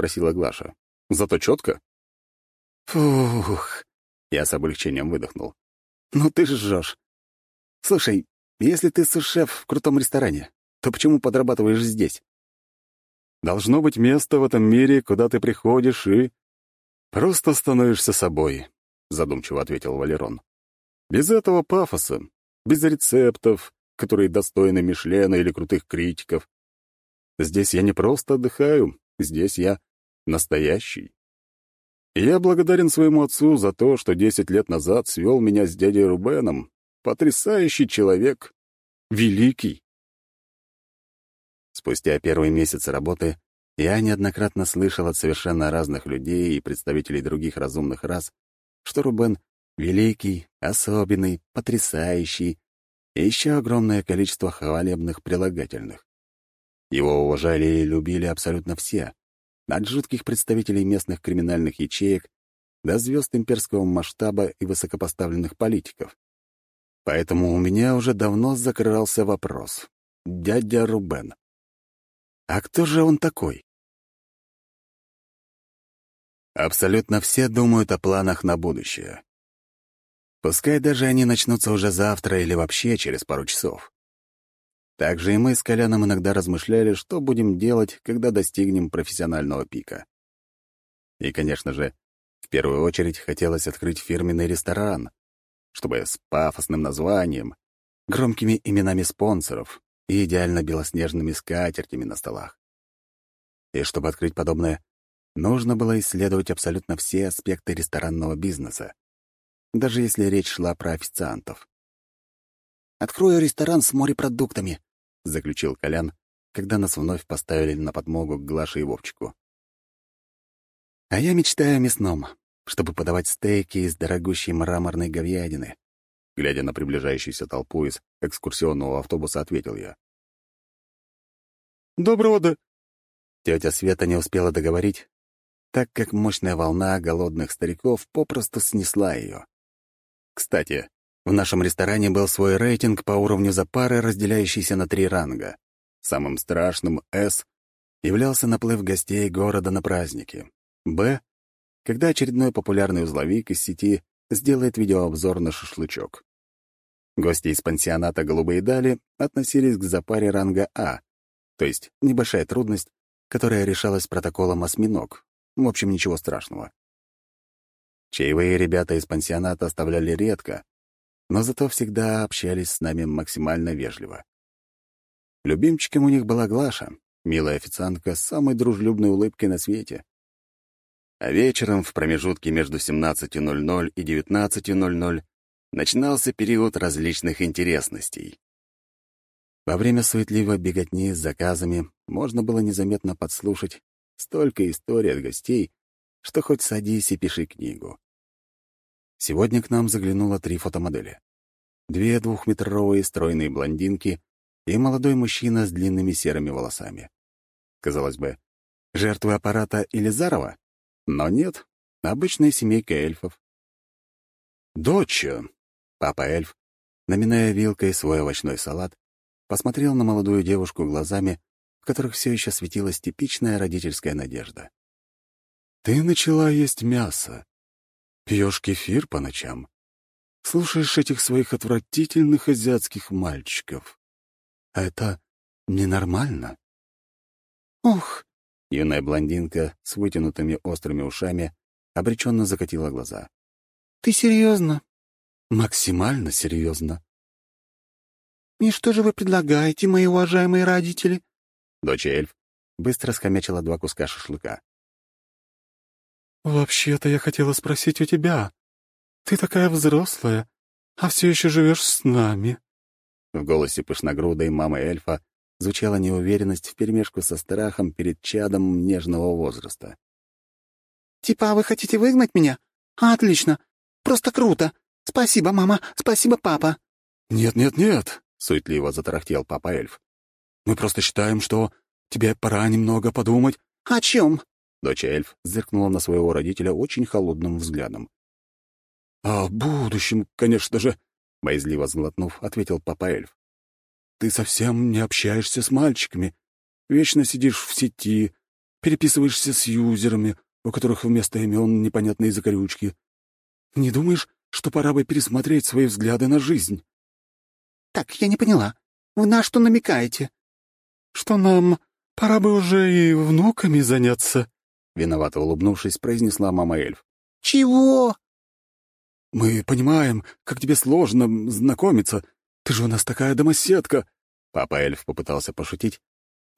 спросила Глаша. «Зато четко?» «Фух!» — я с облегчением выдохнул. «Ну ты жжешь. Слушай, если ты сушеф в крутом ресторане, то почему подрабатываешь здесь?» «Должно быть место в этом мире, куда ты приходишь и...» «Просто становишься собой», — задумчиво ответил Валерон. «Без этого пафоса, без рецептов, которые достойны Мишлена или крутых критиков. Здесь я не просто отдыхаю, здесь я настоящий. Я благодарен своему отцу за то, что десять лет назад свел меня с дядей Рубеном. Потрясающий человек. Великий. Спустя первые месяцы работы я неоднократно слышал от совершенно разных людей и представителей других разумных рас, что Рубен — великий, особенный, потрясающий и еще огромное количество хвалебных прилагательных. Его уважали и любили абсолютно все, от жутких представителей местных криминальных ячеек до звезд имперского масштаба и высокопоставленных политиков. Поэтому у меня уже давно закрывался вопрос. Дядя Рубен. А кто же он такой? Абсолютно все думают о планах на будущее. Пускай даже они начнутся уже завтра или вообще через пару часов. Также и мы с Коляном иногда размышляли, что будем делать, когда достигнем профессионального пика. И, конечно же, в первую очередь хотелось открыть фирменный ресторан, чтобы с пафосным названием, громкими именами спонсоров и идеально белоснежными скатертями на столах. И чтобы открыть подобное, нужно было исследовать абсолютно все аспекты ресторанного бизнеса, даже если речь шла про официантов. «Открою ресторан с морепродуктами», — заключил Колян, когда нас вновь поставили на подмогу к Глаше и Вовчику. «А я мечтаю о мясном, чтобы подавать стейки из дорогущей мраморной говядины», глядя на приближающуюся толпу из экскурсионного автобуса, ответил я. «Доброго да...» Тетя Света не успела договорить, так как мощная волна голодных стариков попросту снесла ее. Кстати, в нашем ресторане был свой рейтинг по уровню запары, разделяющийся на три ранга. Самым страшным — «С» являлся наплыв гостей города на праздники. «Б» — когда очередной популярный узловик из сети сделает видеообзор на шашлычок. Гости из пансионата «Голубые дали» относились к запаре ранга А, то есть небольшая трудность, которая решалась протоколом «Осьминог». В общем, ничего страшного. Чаевые ребята из пансионата оставляли редко, но зато всегда общались с нами максимально вежливо. Любимчиком у них была Глаша, милая официантка с самой дружелюбной улыбкой на свете. А вечером, в промежутке между 17.00 и 19.00, начинался период различных интересностей. Во время суетливой беготни с заказами можно было незаметно подслушать столько историй от гостей, что хоть садись и пиши книгу. Сегодня к нам заглянуло три фотомодели. Две двухметровые стройные блондинки и молодой мужчина с длинными серыми волосами. Казалось бы, жертвы аппарата Елизарова? Но нет, обычная семейка эльфов. «Доча!» — папа-эльф, наминая вилкой свой овощной салат, посмотрел на молодую девушку глазами, в которых все еще светилась типичная родительская надежда. «Ты начала есть мясо. Пьешь кефир по ночам. Слушаешь этих своих отвратительных азиатских мальчиков. А это ненормально. Ух! Юная блондинка с вытянутыми острыми ушами обреченно закатила глаза. Ты серьезно? Максимально серьезно. И что же вы предлагаете, мои уважаемые родители? Дочь эльф быстро скомячила два куска шашлыка. «Вообще-то я хотела спросить у тебя. Ты такая взрослая, а все еще живешь с нами». В голосе пышногрудой мамы эльфа звучала неуверенность вперемешку со страхом перед чадом нежного возраста. «Типа вы хотите выгнать меня? Отлично! Просто круто! Спасибо, мама! Спасибо, папа!» «Нет-нет-нет!» — суетливо затарахтел папа-эльф. «Мы просто считаем, что тебе пора немного подумать». «О чем?» Дочь эльф зыркнула на своего родителя очень холодным взглядом. «О будущем, конечно же», — боязливо сглотнув, ответил папа эльф. «Ты совсем не общаешься с мальчиками, вечно сидишь в сети, переписываешься с юзерами, у которых вместо имен непонятные закорючки. Не думаешь, что пора бы пересмотреть свои взгляды на жизнь?» «Так, я не поняла. Вы на что намекаете?» «Что нам пора бы уже и внуками заняться», — виновато улыбнувшись, произнесла мама-эльф. «Чего?» «Мы понимаем, как тебе сложно знакомиться. Ты же у нас такая домоседка!» Папа-эльф попытался пошутить,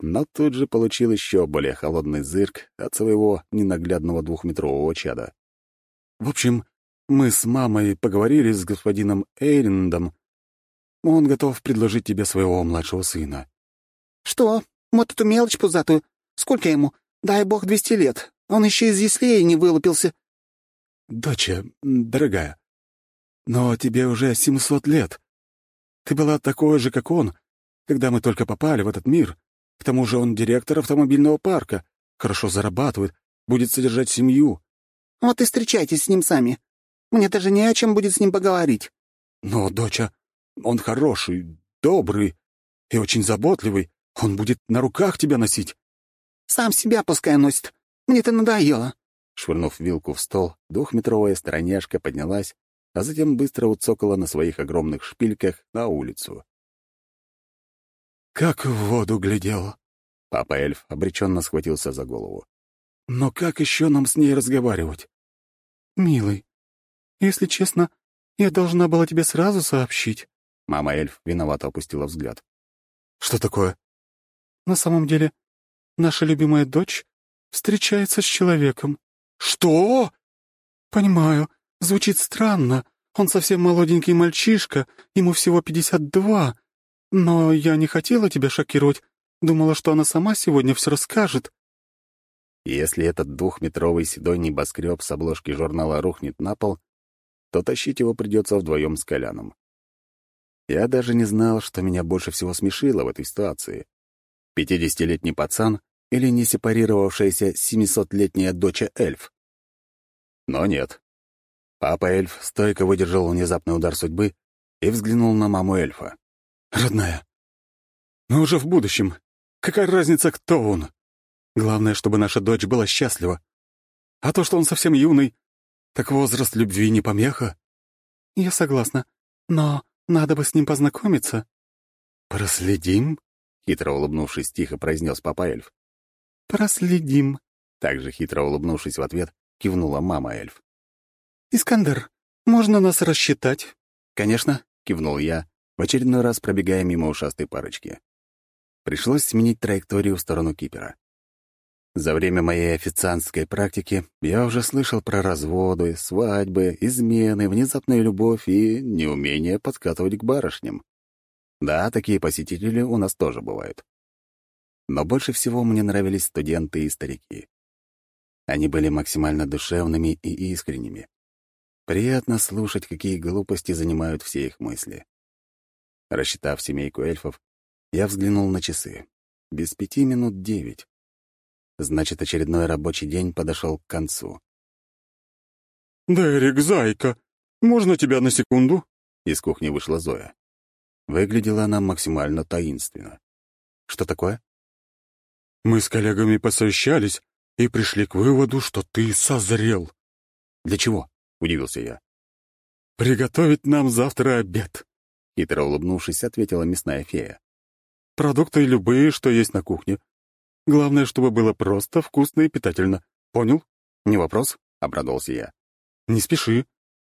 но тут же получил еще более холодный зырк от своего ненаглядного двухметрового чада. «В общем, мы с мамой поговорили с господином Эйриндом. Он готов предложить тебе своего младшего сына». «Что? Вот эту мелочь пузатую? Сколько ему? Дай бог двести лет. Он еще из яслей не вылупился». «Доча, дорогая, но тебе уже семьсот лет. Ты была такой же, как он, когда мы только попали в этот мир. К тому же он директор автомобильного парка, хорошо зарабатывает, будет содержать семью». «Вот и встречайтесь с ним сами. Мне даже не о чем будет с ним поговорить». «Но, доча, он хороший, добрый и очень заботливый. Он будет на руках тебя носить». «Сам себя пускай носит. Мне это надоело». Швырнув вилку в стол, двухметровая стороняшка поднялась, а затем быстро уцокала на своих огромных шпильках на улицу. «Как в воду глядел!» Папа-эльф обреченно схватился за голову. «Но как еще нам с ней разговаривать?» «Милый, если честно, я должна была тебе сразу сообщить». Мама-эльф виновато опустила взгляд. «Что такое?» «На самом деле, наша любимая дочь встречается с человеком». «Что?» «Понимаю, звучит странно. Он совсем молоденький мальчишка, ему всего пятьдесят два. Но я не хотела тебя шокировать. Думала, что она сама сегодня все расскажет». Если этот двухметровый седой небоскреб с обложки журнала рухнет на пол, то тащить его придется вдвоем с Коляном. Я даже не знал, что меня больше всего смешило в этой ситуации. Пятидесятилетний пацан или не сепарировавшаяся семисотлетняя доча эльф. Но нет. Папа эльф стойко выдержал внезапный удар судьбы и взглянул на маму эльфа. «Родная, мы уже в будущем. Какая разница, кто он? Главное, чтобы наша дочь была счастлива. А то, что он совсем юный, так возраст любви не помеха. Я согласна, но надо бы с ним познакомиться. Проследим? Хитро улыбнувшись, тихо произнес папа эльф. Проследим. Также хитро улыбнувшись в ответ, кивнула мама эльф. Искандер, можно нас рассчитать? Конечно, кивнул я, в очередной раз пробегая мимо ушастой парочки. Пришлось сменить траекторию в сторону Кипера. За время моей официантской практики я уже слышал про разводы, свадьбы, измены, внезапную любовь и неумение подкатывать к барышням. Да, такие посетители у нас тоже бывают. Но больше всего мне нравились студенты и старики. Они были максимально душевными и искренними. Приятно слушать, какие глупости занимают все их мысли. Рассчитав семейку эльфов, я взглянул на часы. Без пяти минут девять. Значит, очередной рабочий день подошел к концу. «Дерек, зайка, можно тебя на секунду?» Из кухни вышла Зоя. Выглядела она максимально таинственно. «Что такое?» «Мы с коллегами посовещались и пришли к выводу, что ты созрел». «Для чего?» — удивился я. «Приготовить нам завтра обед», — хитро улыбнувшись, ответила мясная фея. «Продукты любые, что есть на кухне. Главное, чтобы было просто, вкусно и питательно. Понял? Не вопрос, — обрадовался я. Не спеши.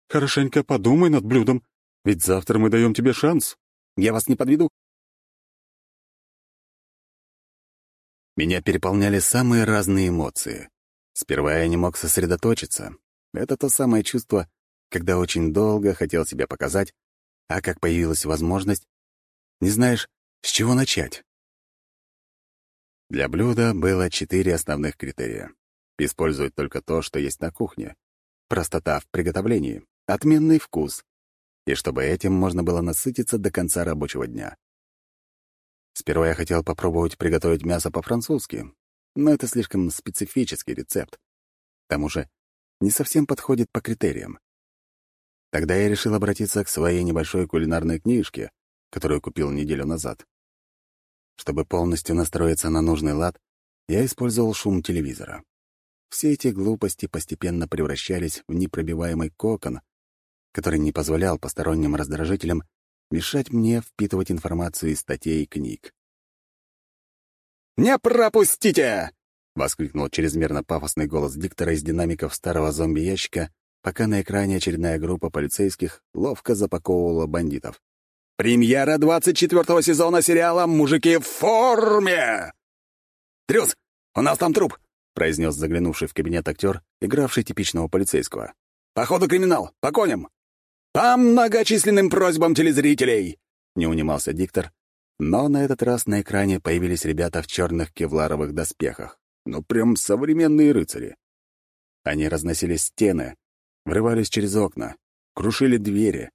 Хорошенько подумай над блюдом, ведь завтра мы даем тебе шанс. Я вас не подведу. Меня переполняли самые разные эмоции. Сперва я не мог сосредоточиться. Это то самое чувство, когда очень долго хотел себя показать, а как появилась возможность, не знаешь, с чего начать. Для блюда было четыре основных критерия. Использовать только то, что есть на кухне. Простота в приготовлении, отменный вкус. И чтобы этим можно было насытиться до конца рабочего дня. Сперва я хотел попробовать приготовить мясо по-французски, но это слишком специфический рецепт. К тому же не совсем подходит по критериям. Тогда я решил обратиться к своей небольшой кулинарной книжке, которую купил неделю назад. Чтобы полностью настроиться на нужный лад, я использовал шум телевизора. Все эти глупости постепенно превращались в непробиваемый кокон, который не позволял посторонним раздражителям мешать мне впитывать информацию из статей и книг. «Не пропустите!» — воскликнул чрезмерно пафосный голос диктора из динамиков старого зомби-ящика, пока на экране очередная группа полицейских ловко запаковывала бандитов. «Премьера 24-го сезона сериала «Мужики в форме!» «Трюс, у нас там труп!» — произнес заглянувший в кабинет актер, игравший типичного полицейского. «Походу криминал! По коням!» «По многочисленным просьбам телезрителей!» — не унимался диктор, но на этот раз на экране появились ребята в черных кевларовых доспехах. Ну, прям современные рыцари. Они разносили стены, врывались через окна, крушили двери,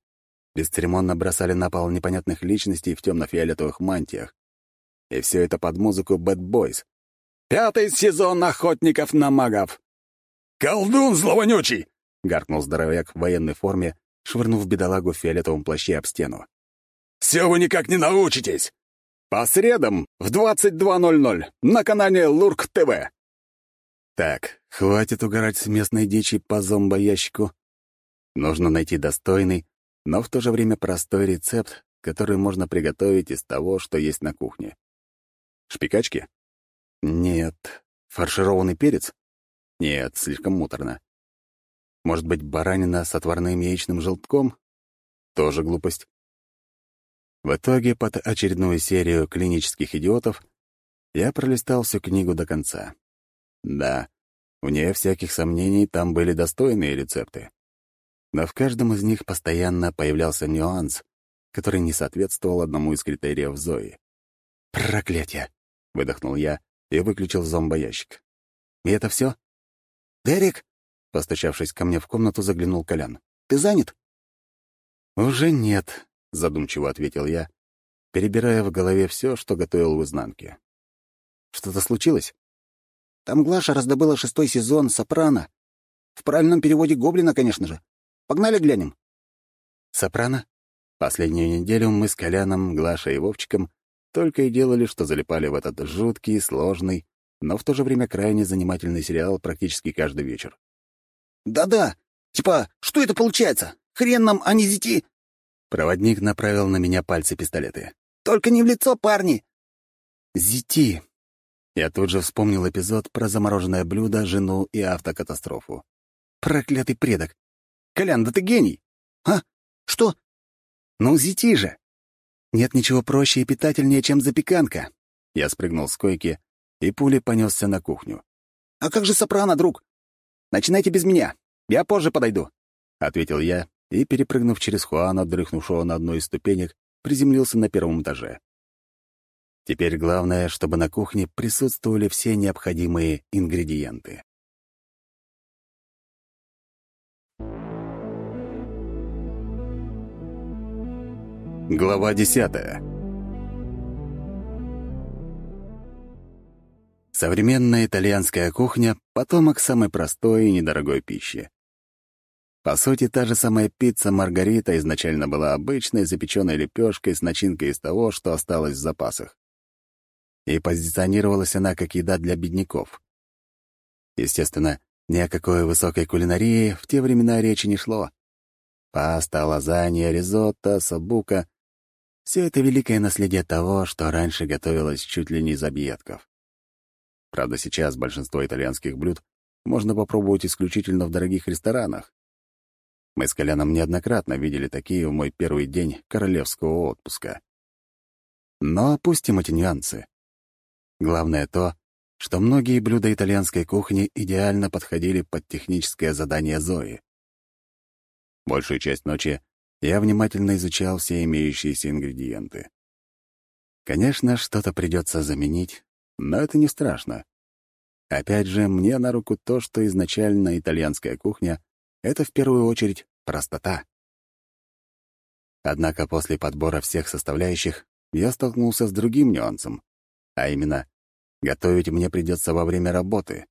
бесцеремонно бросали на пол непонятных личностей в темно-фиолетовых мантиях. И все это под музыку «Бэт Бойз». «Пятый сезон охотников на магов!» «Колдун зловонючий!» — гаркнул здоровяк в военной форме, швырнув бедолагу в фиолетовом плаще об стену. «Все вы никак не научитесь! По средам в 22.00 на канале Лурк ТВ!» Так, хватит угорать с местной дичи по зомбоящику. Нужно найти достойный, но в то же время простой рецепт, который можно приготовить из того, что есть на кухне. Шпикачки? Нет. Фаршированный перец? Нет, слишком муторно. Может быть, баранина с отварным яичным желтком? Тоже глупость. В итоге, под очередную серию клинических идиотов, я пролистал всю книгу до конца. Да, вне всяких сомнений, там были достойные рецепты. Но в каждом из них постоянно появлялся нюанс, который не соответствовал одному из критериев Зои. «Проклятие!» — выдохнул я и выключил зомбоящик. «И это все? «Дерек!» — постучавшись ко мне в комнату, заглянул Колян. «Ты занят?» «Уже нет», — задумчиво ответил я, перебирая в голове все, что готовил в изнанке. «Что-то случилось?» «Там Глаша раздобыла шестой сезон «Сопрано». В правильном переводе «Гоблина», конечно же. Погнали глянем». «Сопрано?» Последнюю неделю мы с Коляном, Глашей и Вовчиком только и делали, что залипали в этот жуткий, сложный, но в то же время крайне занимательный сериал практически каждый вечер. «Да-да, типа, что это получается? Хрен нам, а не зити...» Проводник направил на меня пальцы пистолеты. «Только не в лицо, парни!» «Зити!» Я тут же вспомнил эпизод про замороженное блюдо, жену и автокатастрофу. «Проклятый предок! Колян, да ты гений!» «А? Что?» «Ну, зити же! Нет ничего проще и питательнее, чем запеканка!» Я спрыгнул с койки и пулей понесся на кухню. «А как же сопрано, друг? Начинайте без меня. Я позже подойду», — ответил я и, перепрыгнув через Хуана, дрыхнувшего на одной из ступенек, приземлился на первом этаже. Теперь главное, чтобы на кухне присутствовали все необходимые ингредиенты. Глава десятая. Современная итальянская кухня — потомок самой простой и недорогой пищи. По сути, та же самая пицца Маргарита изначально была обычной запеченной лепешкой с начинкой из того, что осталось в запасах. И позиционировалась она как еда для бедняков. Естественно, ни о какой высокой кулинарии в те времена речи не шло. Паста, лазанья, ризотто, сабука — все это великое наследие того, что раньше готовилось чуть ли не из объедков. Правда, сейчас большинство итальянских блюд можно попробовать исключительно в дорогих ресторанах, мы с Коляном неоднократно видели такие в мой первый день королевского отпуска. Но опустим эти нюансы. Главное то, что многие блюда итальянской кухни идеально подходили под техническое задание Зои. Большую часть ночи я внимательно изучал все имеющиеся ингредиенты. Конечно, что-то придется заменить, но это не страшно. Опять же, мне на руку то, что изначально итальянская кухня — это в первую очередь простота. Однако после подбора всех составляющих я столкнулся с другим нюансом, а именно, готовить мне придется во время работы.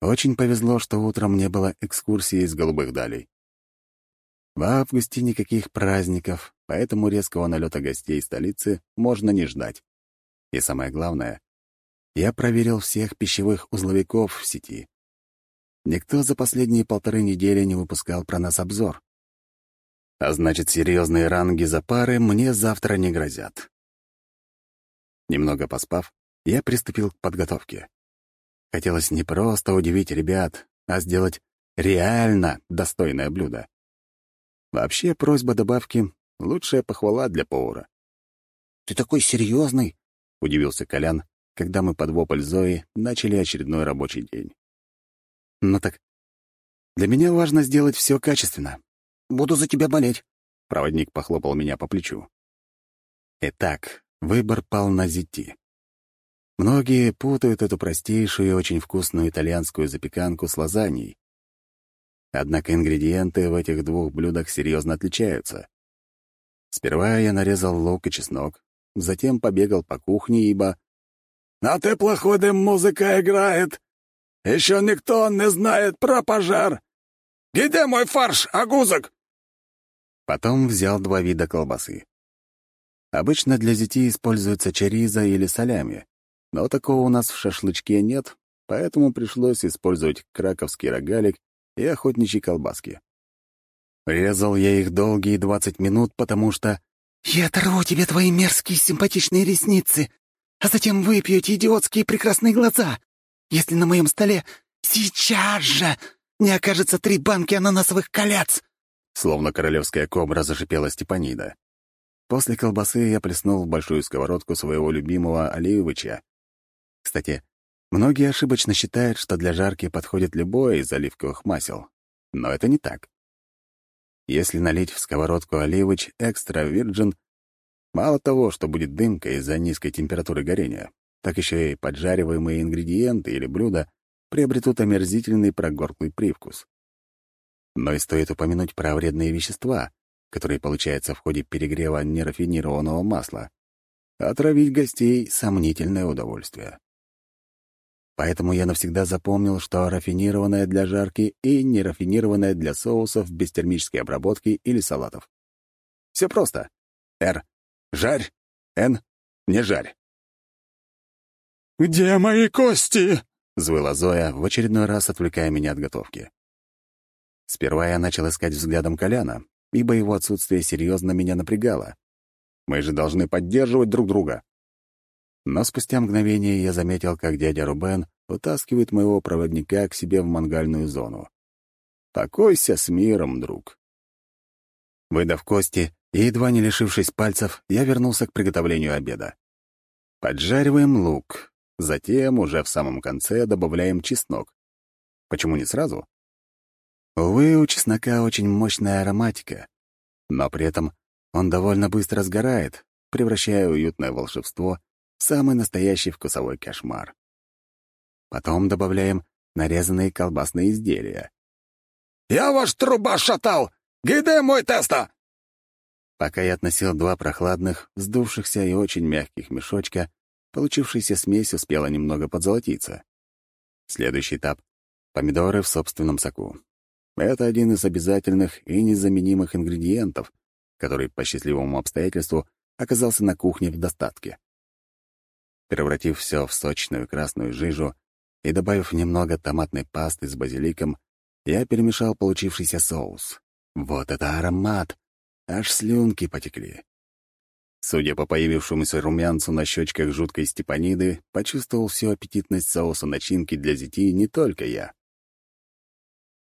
Очень повезло, что утром не было экскурсии из голубых далей. В августе никаких праздников, поэтому резкого налета гостей столицы можно не ждать. И самое главное, я проверил всех пищевых узловиков в сети. Никто за последние полторы недели не выпускал про нас обзор. А значит, серьезные ранги за пары мне завтра не грозят. Немного поспав, я приступил к подготовке. Хотелось не просто удивить ребят, а сделать реально достойное блюдо. Вообще, просьба добавки — лучшая похвала для повара. «Ты такой серьезный, удивился Колян, когда мы под вопль Зои начали очередной рабочий день. «Ну так, для меня важно сделать все качественно. Буду за тебя болеть», — проводник похлопал меня по плечу. Итак, выбор пал на Зити. Многие путают эту простейшую и очень вкусную итальянскую запеканку с лазаньей. Однако ингредиенты в этих двух блюдах серьезно отличаются. Сперва я нарезал лук и чеснок, затем побегал по кухне, ибо... «На теплоходе музыка играет. Еще никто не знает про пожар. Где мой фарш, агузок?» Потом взял два вида колбасы. Обычно для зети используются чариза или солями, но такого у нас в шашлычке нет, поэтому пришлось использовать краковский рогалик и охотничьи колбаски. Резал я их долгие двадцать минут, потому что... «Я оторву тебе твои мерзкие симпатичные ресницы, а затем выпью эти идиотские прекрасные глаза, если на моем столе сейчас же не окажется три банки ананасовых колец!» Словно королевская кобра зашипела Степанида. После колбасы я плеснул в большую сковородку своего любимого оливыча. Кстати, Многие ошибочно считают, что для жарки подходит любое из оливковых масел. Но это не так. Если налить в сковородку оливыч экстра вирджин, мало того, что будет дымка из-за низкой температуры горения, так еще и поджариваемые ингредиенты или блюда приобретут омерзительный прогорклый привкус. Но и стоит упомянуть про вредные вещества, которые получаются в ходе перегрева нерафинированного масла. Отравить гостей — сомнительное удовольствие. Поэтому я навсегда запомнил, что рафинированное для жарки и нерафинированное для соусов без термической обработки или салатов. Все просто. Р. Жарь. Н. Не жарь. «Где мои кости?» — взвыла Зоя, в очередной раз отвлекая меня от готовки. Сперва я начал искать взглядом Коляна, ибо его отсутствие серьезно меня напрягало. Мы же должны поддерживать друг друга. Но спустя мгновение я заметил, как дядя Рубен утаскивает моего проводника к себе в мангальную зону. «Покойся с миром, друг». Выдав кости и едва не лишившись пальцев, я вернулся к приготовлению обеда. Поджариваем лук, затем уже в самом конце добавляем чеснок. Почему не сразу? Увы, у чеснока очень мощная ароматика, но при этом он довольно быстро сгорает, превращая уютное волшебство Самый настоящий вкусовой кошмар. Потом добавляем нарезанные колбасные изделия. «Я ваш труба шатал! Где мой теста?» Пока я относил два прохладных, сдувшихся и очень мягких мешочка, получившаяся смесь успела немного подзолотиться. Следующий этап — помидоры в собственном соку. Это один из обязательных и незаменимых ингредиентов, который по счастливому обстоятельству оказался на кухне в достатке. Превратив все в сочную красную жижу и добавив немного томатной пасты с базиликом, я перемешал получившийся соус. Вот это аромат! Аж слюнки потекли. Судя по появившемуся румянцу на щечках жуткой степаниды, почувствовал всю аппетитность соуса начинки для зети не только я.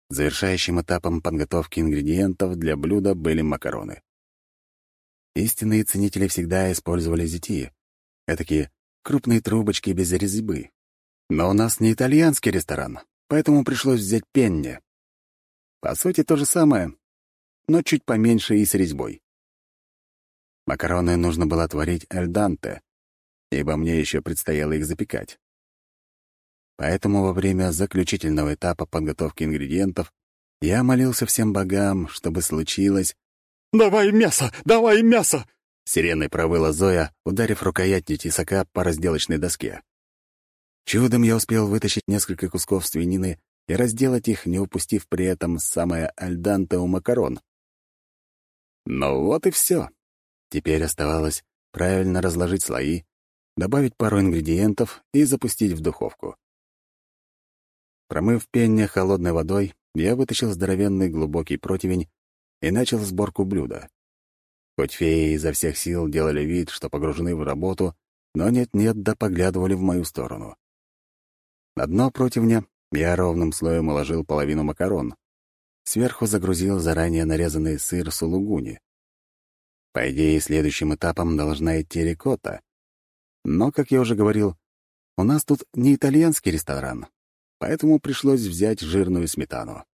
Завершающим этапом подготовки ингредиентов для блюда были макароны. Истинные ценители всегда использовали зети, этакие крупные трубочки без резьбы. Но у нас не итальянский ресторан, поэтому пришлось взять пенни. По сути, то же самое, но чуть поменьше и с резьбой. Макароны нужно было творить альданте, ибо мне еще предстояло их запекать. Поэтому во время заключительного этапа подготовки ингредиентов я молился всем богам, чтобы случилось... «Давай мясо! Давай мясо! Сиреной провыла Зоя, ударив рукоятью тесака по разделочной доске. Чудом я успел вытащить несколько кусков свинины и разделать их, не упустив при этом самое альданте у макарон. Ну вот и все. Теперь оставалось правильно разложить слои, добавить пару ингредиентов и запустить в духовку. Промыв пенне холодной водой, я вытащил здоровенный глубокий противень и начал сборку блюда. Хоть феи изо всех сил делали вид, что погружены в работу, но нет-нет, да поглядывали в мою сторону. На дно противня я ровным слоем уложил половину макарон. Сверху загрузил заранее нарезанный сыр сулугуни. По идее, следующим этапом должна идти рикотта. Но, как я уже говорил, у нас тут не итальянский ресторан, поэтому пришлось взять жирную сметану.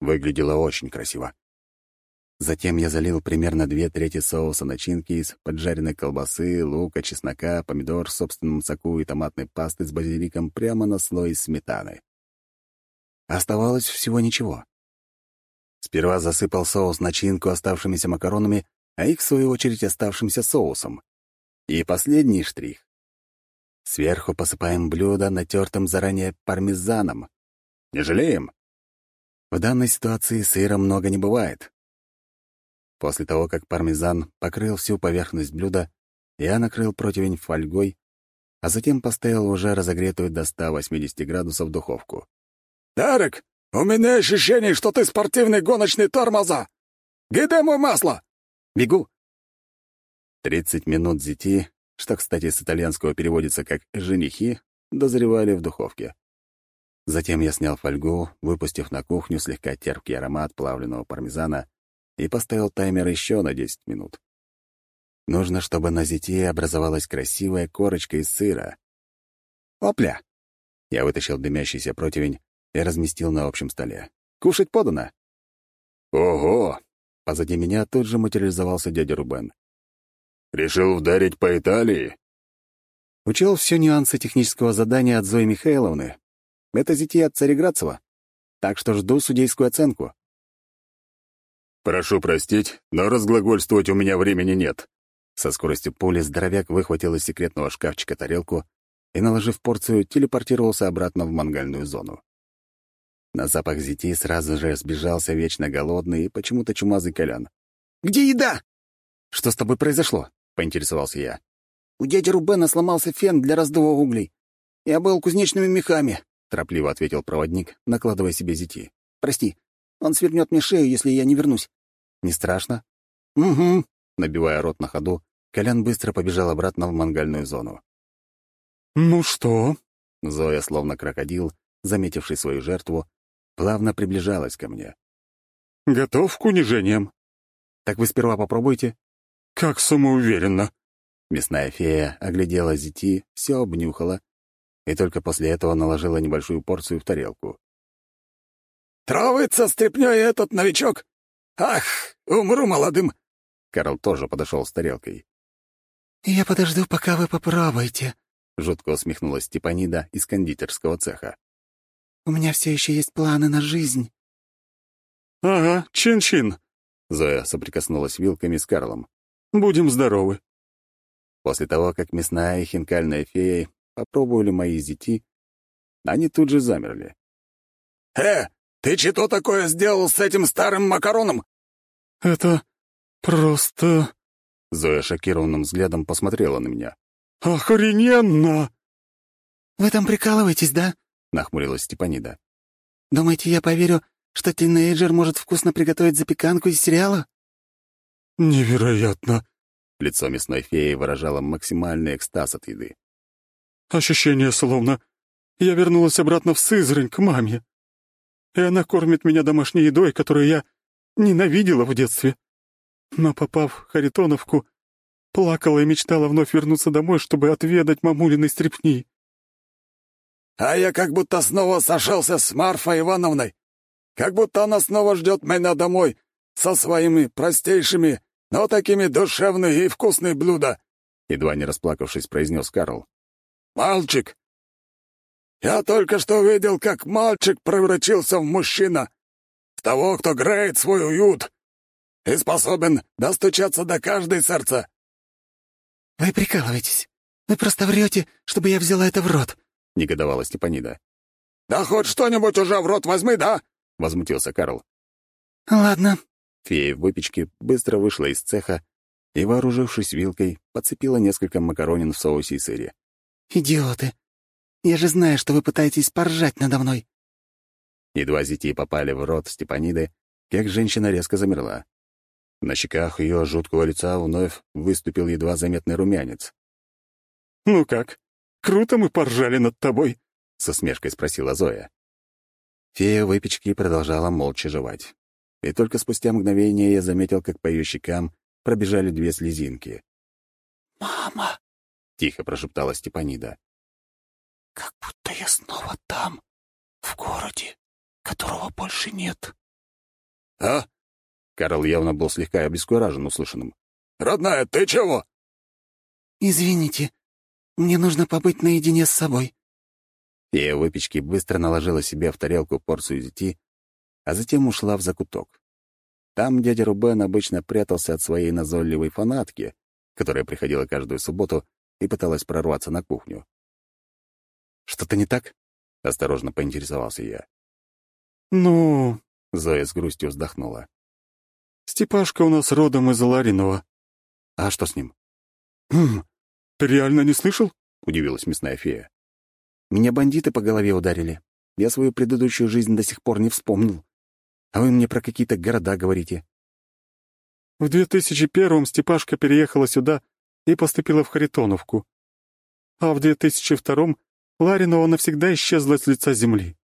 Выглядело очень красиво. Затем я залил примерно две трети соуса начинки из поджаренной колбасы, лука, чеснока, помидор в собственном соку и томатной пасты с базиликом прямо на слой сметаны. Оставалось всего ничего. Сперва засыпал соус начинку оставшимися макаронами, а их, в свою очередь, оставшимся соусом. И последний штрих. Сверху посыпаем блюдо натертым заранее пармезаном. Не жалеем? В данной ситуации сыра много не бывает, После того, как пармезан покрыл всю поверхность блюда, я накрыл противень фольгой, а затем поставил уже разогретую до 180 градусов духовку. «Дарек, у меня ощущение, что ты спортивный гоночный тормоза! Где мой масло?» «Бегу!» 30 минут зити, что, кстати, с итальянского переводится как «женихи», дозревали в духовке. Затем я снял фольгу, выпустив на кухню слегка терпкий аромат плавленного пармезана и поставил таймер еще на 10 минут. Нужно, чтобы на зите образовалась красивая корочка из сыра. Опля! Я вытащил дымящийся противень и разместил на общем столе. «Кушать подано!» «Ого!» Позади меня тут же материализовался дядя Рубен. «Решил вдарить по Италии?» Учел все нюансы технического задания от Зои Михайловны. Это зитья от Цареградцева. Так что жду судейскую оценку. «Прошу простить, но разглагольствовать у меня времени нет». Со скоростью пули здоровяк выхватил из секретного шкафчика тарелку и, наложив порцию, телепортировался обратно в мангальную зону. На запах зити сразу же сбежался вечно голодный и почему-то чумазый Колян. «Где еда?» «Что с тобой произошло?» — поинтересовался я. «У дяди Рубена сломался фен для раздува углей. Я был кузнечными мехами», — торопливо ответил проводник, накладывая себе зити. «Прости, он свернет мне шею, если я не вернусь». «Не страшно?» «Угу», — набивая рот на ходу, Колян быстро побежал обратно в мангальную зону. «Ну что?» Зоя, словно крокодил, заметивший свою жертву, плавно приближалась ко мне. «Готов к унижениям?» «Так вы сперва попробуйте». «Как самоуверенно!» Мясная фея оглядела зити, все обнюхала, и только после этого наложила небольшую порцию в тарелку. «Травится стряпнёй этот новичок! Ах, умру молодым!» Карл тоже подошел с тарелкой. «Я подожду, пока вы попробуете», — жутко усмехнулась Степанида из кондитерского цеха. «У меня все еще есть планы на жизнь». «Ага, чин-чин», — Зоя соприкоснулась вилками с Карлом. «Будем здоровы». После того, как мясная и хинкальная феи попробовали мои зити, они тут же замерли. «Э, ты что такое сделал с этим старым макароном?» «Это просто...» Зоя шокированным взглядом посмотрела на меня. «Охрененно!» «Вы там прикалываетесь, да?» — нахмурилась Степанида. «Думаете, я поверю, что тинейджер может вкусно приготовить запеканку из сериала?» «Невероятно!» Лицо мясной феи выражало максимальный экстаз от еды. «Ощущение словно я вернулась обратно в Сызрань к маме и она кормит меня домашней едой, которую я ненавидела в детстве. Но, попав в Харитоновку, плакала и мечтала вновь вернуться домой, чтобы отведать мамулиной стрепни. «А я как будто снова сошелся с Марфой Ивановной, как будто она снова ждет меня домой со своими простейшими, но такими душевные и вкусные блюда», едва не расплакавшись, произнес Карл. «Мальчик, я только что видел, как мальчик превратился в мужчина, в того, кто греет свой уют и способен достучаться до каждой сердца». «Вы прикалываетесь. Вы просто врете, чтобы я взяла это в рот», — негодовала Степанида. «Да хоть что-нибудь уже в рот возьми, да?» — возмутился Карл. «Ладно». Фея в выпечке быстро вышла из цеха и, вооружившись вилкой, подцепила несколько макаронин в соусе и сыре. «Идиоты! Я же знаю, что вы пытаетесь поржать надо мной!» Едва зятьи попали в рот Степаниды, как женщина резко замерла. На щеках ее жуткого лица вновь выступил едва заметный румянец. «Ну как, круто мы поржали над тобой?» — со смешкой спросила Зоя. Фея выпечки продолжала молча жевать. И только спустя мгновение я заметил, как по ее щекам пробежали две слезинки. «Мама!» — тихо прошептала Степанида. «Как будто я снова там, в городе, которого больше нет». «А?» Карл явно был слегка обескуражен услышанным. «Родная, ты чего?» «Извините, мне нужно побыть наедине с собой». Фея выпечки быстро наложила себе в тарелку порцию зети, а затем ушла в закуток. Там дядя Рубен обычно прятался от своей назойливой фанатки, которая приходила каждую субботу и пыталась прорваться на кухню. «Что-то не так?» — осторожно поинтересовался я. «Ну...» — Зоя с грустью вздохнула. «Степашка у нас родом из Ларинова». «А что с ним?» «Хм, ты реально не слышал?» — удивилась мясная фея. «Меня бандиты по голове ударили. Я свою предыдущую жизнь до сих пор не вспомнил. А вы мне про какие-то города говорите». В 2001-м Степашка переехала сюда и поступила в Харитоновку. А в 2002-м Ларинова навсегда исчезла с лица земли.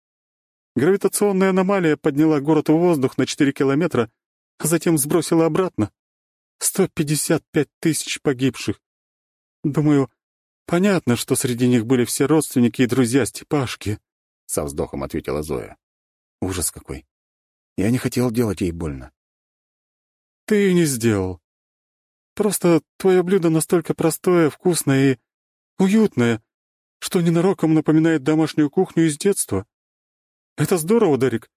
Гравитационная аномалия подняла город в воздух на 4 километра, а затем сбросила обратно. 155 тысяч погибших. Думаю, понятно, что среди них были все родственники и друзья Степашки, — со вздохом ответила Зоя. Ужас какой. Я не хотел делать ей больно. Ты не сделал. Просто твое блюдо настолько простое, вкусное и уютное, что ненароком напоминает домашнюю кухню из детства. Это здорово, Дарик.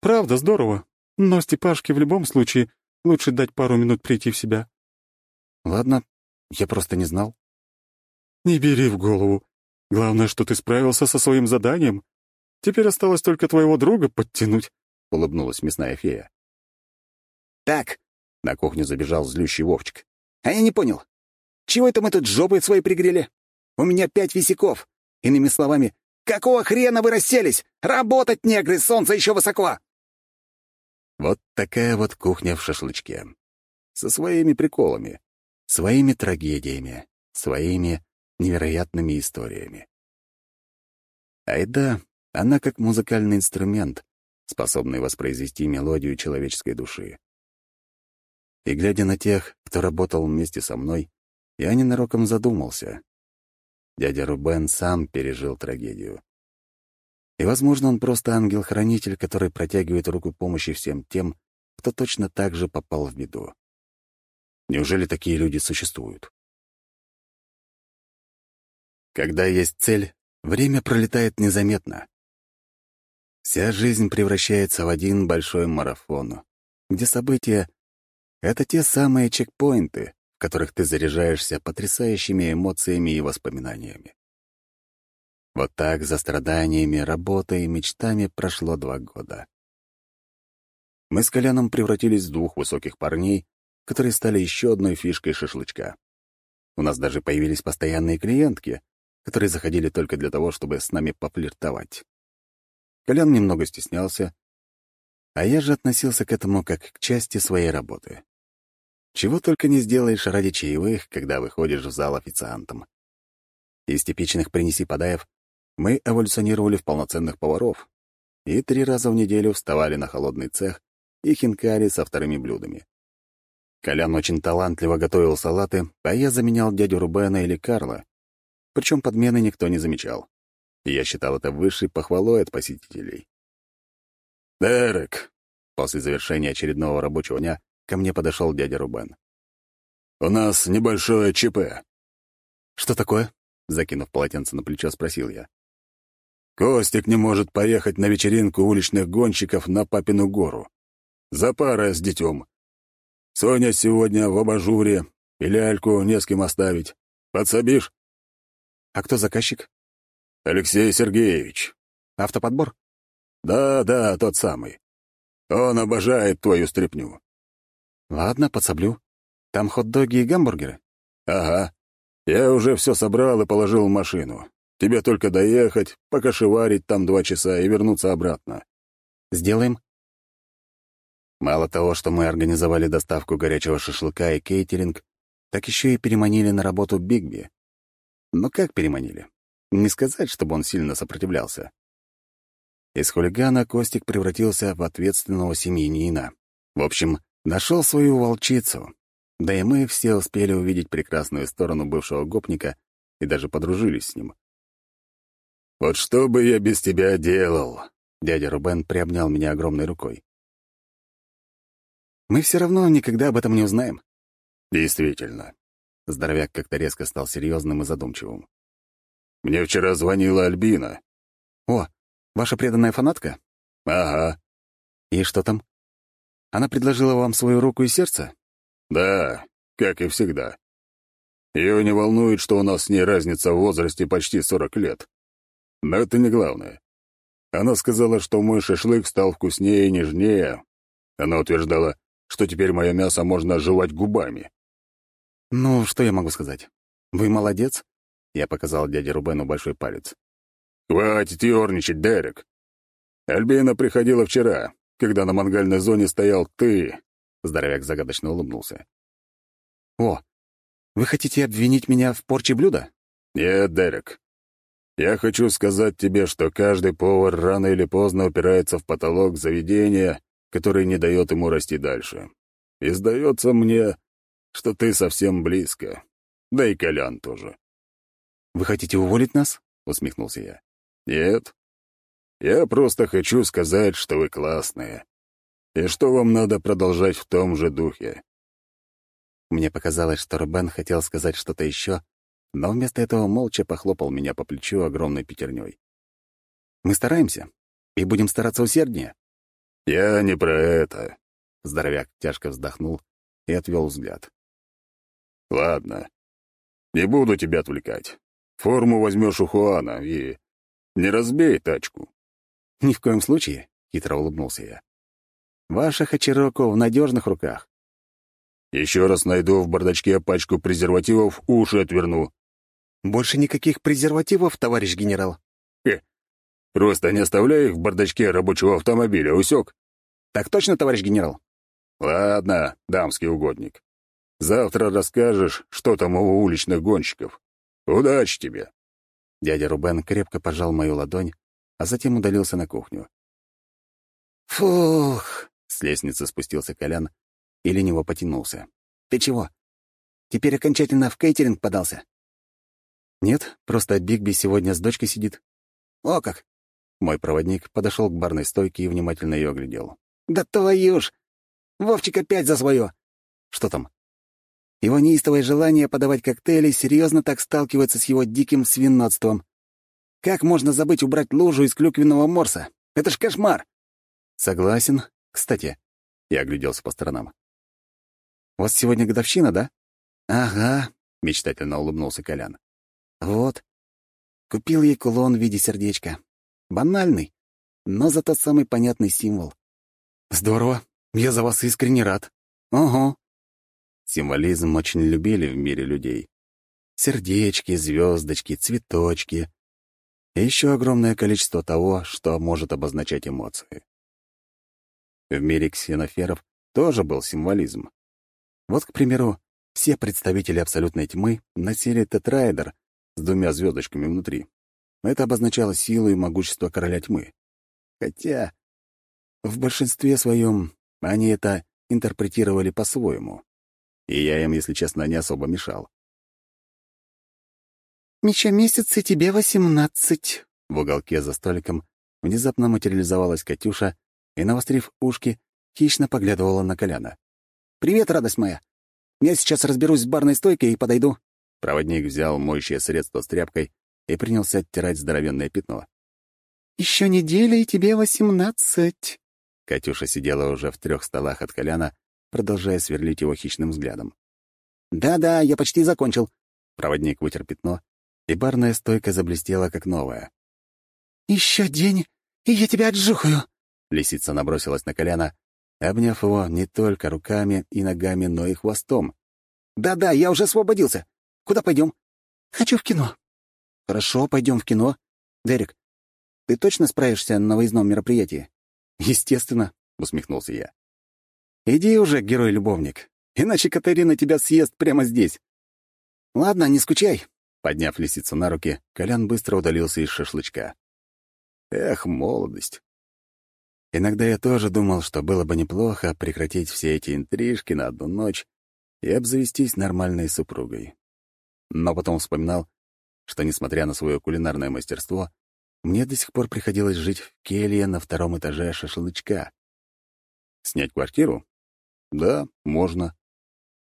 Правда, здорово. Но Степашке в любом случае лучше дать пару минут прийти в себя. Ладно, я просто не знал. Не бери в голову. Главное, что ты справился со своим заданием. Теперь осталось только твоего друга подтянуть, — улыбнулась мясная фея. «Так», — на кухню забежал злющий Вовчик. «а я не понял. Чего это мы тут жопы свои пригрели? У меня пять висяков. Иными словами, какого хрена вы расселись? Работать, негры, солнце еще высоко!» Вот такая вот кухня в шашлычке. Со своими приколами, своими трагедиями, своими невероятными историями. Айда, она как музыкальный инструмент, способный воспроизвести мелодию человеческой души. И глядя на тех, кто работал вместе со мной, я ненароком задумался. Дядя Рубен сам пережил трагедию. И, возможно, он просто ангел-хранитель, который протягивает руку помощи всем тем, кто точно так же попал в беду. Неужели такие люди существуют? Когда есть цель, время пролетает незаметно. Вся жизнь превращается в один большой марафон, где события — это те самые чекпоинты, в которых ты заряжаешься потрясающими эмоциями и воспоминаниями. Вот так за страданиями, работой и мечтами прошло два года. Мы с Коляном превратились в двух высоких парней, которые стали еще одной фишкой шашлычка. У нас даже появились постоянные клиентки, которые заходили только для того, чтобы с нами пофлиртовать. Колян немного стеснялся, а я же относился к этому как к части своей работы. Чего только не сделаешь ради чаевых, когда выходишь в зал официантом. Из типичных «принеси подаев» мы эволюционировали в полноценных поваров и три раза в неделю вставали на холодный цех и хинкали со вторыми блюдами. Колян очень талантливо готовил салаты, а я заменял дядю Рубена или Карла. Причем подмены никто не замечал. Я считал это высшей похвалой от посетителей. «Дерек!» После завершения очередного рабочего дня ко мне подошел дядя Рубен. «У нас небольшое ЧП». «Что такое?» — закинув полотенце на плечо, спросил я. Костик не может поехать на вечеринку уличных гонщиков на Папину гору. За парой с детем. Соня сегодня в абажуре, и ляльку не с кем оставить. Подсобишь? А кто заказчик? Алексей Сергеевич. Автоподбор? Да, да, тот самый. Он обожает твою стряпню. Ладно, подсоблю. Там хот-доги и гамбургеры?» «Ага. Я уже все собрал и положил в машину. Тебе только доехать, покошеварить там два часа и вернуться обратно». «Сделаем?» Мало того, что мы организовали доставку горячего шашлыка и кейтеринг, так еще и переманили на работу Бигби. Но как переманили? Не сказать, чтобы он сильно сопротивлялся. Из хулигана Костик превратился в ответственного семьянина. В общем, нашел свою волчицу. Да и мы все успели увидеть прекрасную сторону бывшего гопника и даже подружились с ним. «Вот что бы я без тебя делал?» Дядя Рубен приобнял меня огромной рукой. «Мы все равно никогда об этом не узнаем». «Действительно». Здоровяк как-то резко стал серьезным и задумчивым. «Мне вчера звонила Альбина». «О, ваша преданная фанатка?» «Ага». «И что там? Она предложила вам свою руку и сердце?» «Да, как и всегда. Ее не волнует, что у нас с ней разница в возрасте почти сорок лет. Но это не главное. Она сказала, что мой шашлык стал вкуснее и нежнее. Она утверждала, что теперь мое мясо можно жевать губами. «Ну, что я могу сказать? Вы молодец?» Я показал дяде Рубену большой палец. «Хватит ерничать, Дерек. Альбина приходила вчера, когда на мангальной зоне стоял ты». Здоровяк загадочно улыбнулся. «О, вы хотите обвинить меня в порче блюда?» «Нет, Дерек. Я хочу сказать тебе, что каждый повар рано или поздно упирается в потолок заведения, который не дает ему расти дальше. И сдается мне, что ты совсем близко. Да и Колян тоже. «Вы хотите уволить нас?» — усмехнулся я. «Нет. Я просто хочу сказать, что вы классные. И что вам надо продолжать в том же духе». Мне показалось, что Рубен хотел сказать что-то еще, но вместо этого молча похлопал меня по плечу огромной пятерней. «Мы стараемся и будем стараться усерднее». «Я не про это». Здоровяк тяжко вздохнул и отвел взгляд. «Ладно, не буду тебя отвлекать. Форму возьмешь у Хуана и не разбей тачку». «Ни в коем случае», — хитро улыбнулся я. «Ваша Хачироко в надежных руках». «Еще раз найду в бардачке пачку презервативов, уши отверну». «Больше никаких презервативов, товарищ генерал». «Хе, просто не оставляй их в бардачке рабочего автомобиля, усек?» «Так точно, товарищ генерал?» «Ладно, дамский угодник. Завтра расскажешь, что там у уличных гонщиков. Удачи тебе!» Дядя Рубен крепко пожал мою ладонь, а затем удалился на кухню. «Фух!» — с лестницы спустился Колян и лениво потянулся. «Ты чего? Теперь окончательно в кейтеринг подался?» «Нет, просто Бигби сегодня с дочкой сидит». «О как!» Мой проводник подошел к барной стойке и внимательно ее оглядел. «Да твою ж! Вовчик опять за свое!» «Что там?» Его неистовое желание подавать коктейли серьезно так сталкивается с его диким свинотством. Как можно забыть убрать лужу из клюквенного морса? Это ж кошмар!» «Согласен. Кстати...» — я огляделся по сторонам. «У вас сегодня годовщина, да?» «Ага», — мечтательно улыбнулся Колян. «Вот. Купил ей кулон в виде сердечка. Банальный, но зато самый понятный символ. Здорово. Я за вас искренне рад. Ого. Символизм очень любили в мире людей. Сердечки, звездочки, цветочки. И еще огромное количество того, что может обозначать эмоции. В мире ксеноферов тоже был символизм. Вот, к примеру, все представители абсолютной тьмы носили тетраэдр с двумя звездочками внутри. Это обозначало силу и могущество короля тьмы. Хотя в большинстве своем они это интерпретировали по-своему. И я им, если честно, не особо мешал. «Еще месяц, и тебе восемнадцать». В уголке за столиком внезапно материализовалась Катюша и, навострив ушки, хищно поглядывала на Коляна. «Привет, радость моя! Я сейчас разберусь с барной стойкой и подойду». Проводник взял моющее средство с тряпкой и принялся оттирать здоровенное пятно. «Еще неделя, и тебе восемнадцать». Катюша сидела уже в трех столах от Коляна, продолжая сверлить его хищным взглядом. «Да-да, я почти закончил». Проводник вытер пятно, и барная стойка заблестела, как новая. «Еще день, и я тебя отжухаю!» Лисица набросилась на Коляна, обняв его не только руками и ногами, но и хвостом. Да-да, я уже освободился. Куда пойдем? Хочу в кино. Хорошо, пойдем в кино. Дерек, ты точно справишься на выездном мероприятии? Естественно, усмехнулся я. Иди уже, герой-любовник, иначе Катерина тебя съест прямо здесь. Ладно, не скучай. Подняв лисицу на руки, Колян быстро удалился из шашлычка. Эх, молодость. Иногда я тоже думал, что было бы неплохо прекратить все эти интрижки на одну ночь и обзавестись нормальной супругой. Но потом вспоминал, что, несмотря на свое кулинарное мастерство, мне до сих пор приходилось жить в келье на втором этаже шашлычка. Снять квартиру? Да, можно.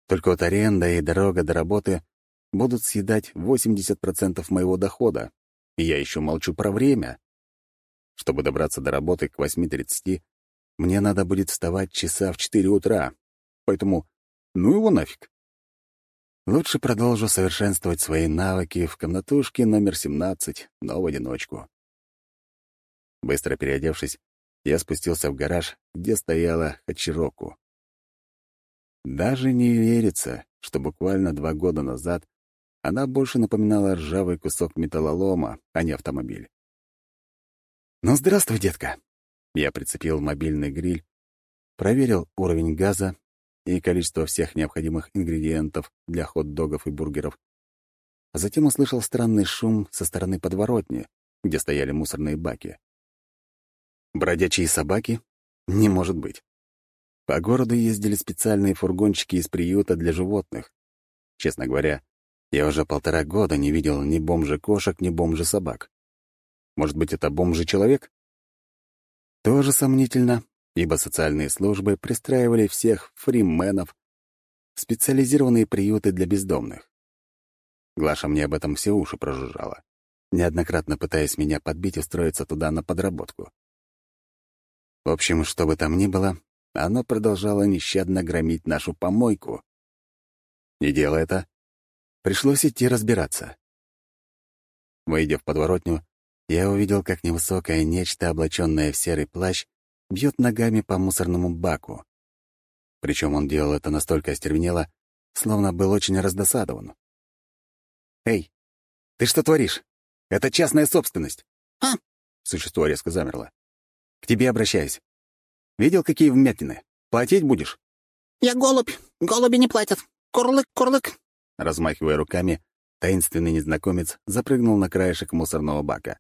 Только вот аренда и дорога до работы будут съедать 80% моего дохода, и я еще молчу про время. Чтобы добраться до работы к 8.30, мне надо будет вставать часа в 4 утра, поэтому ну его нафиг. Лучше продолжу совершенствовать свои навыки в комнатушке номер 17, но в одиночку. Быстро переодевшись, я спустился в гараж, где стояла Хачироку. Даже не верится, что буквально два года назад она больше напоминала ржавый кусок металлолома, а не автомобиль. «Ну, здравствуй, детка!» Я прицепил мобильный гриль, проверил уровень газа и количество всех необходимых ингредиентов для хот-догов и бургеров. А затем услышал странный шум со стороны подворотни, где стояли мусорные баки. Бродячие собаки? Не может быть. По городу ездили специальные фургончики из приюта для животных. Честно говоря, я уже полтора года не видел ни бомжа-кошек, ни бомжа-собак. Может быть, это бомжи-человек? Тоже сомнительно, ибо социальные службы пристраивали всех фрименов в специализированные приюты для бездомных. Глаша мне об этом все уши прожужжала, неоднократно пытаясь меня подбить устроиться туда на подработку. В общем, что бы там ни было, оно продолжало нещадно громить нашу помойку. Не делая это, пришлось идти разбираться. Выйдя в подворотню, я увидел, как невысокое нечто, облаченное в серый плащ, бьет ногами по мусорному баку. Причем он делал это настолько остервенело, словно был очень раздосадован. «Эй, ты что творишь? Это частная собственность!» «А?» Существо резко замерло. «К тебе обращаюсь. Видел, какие вмятины? Платить будешь?» «Я голубь. Голуби не платят. Курлык, курлык!» Размахивая руками, таинственный незнакомец запрыгнул на краешек мусорного бака.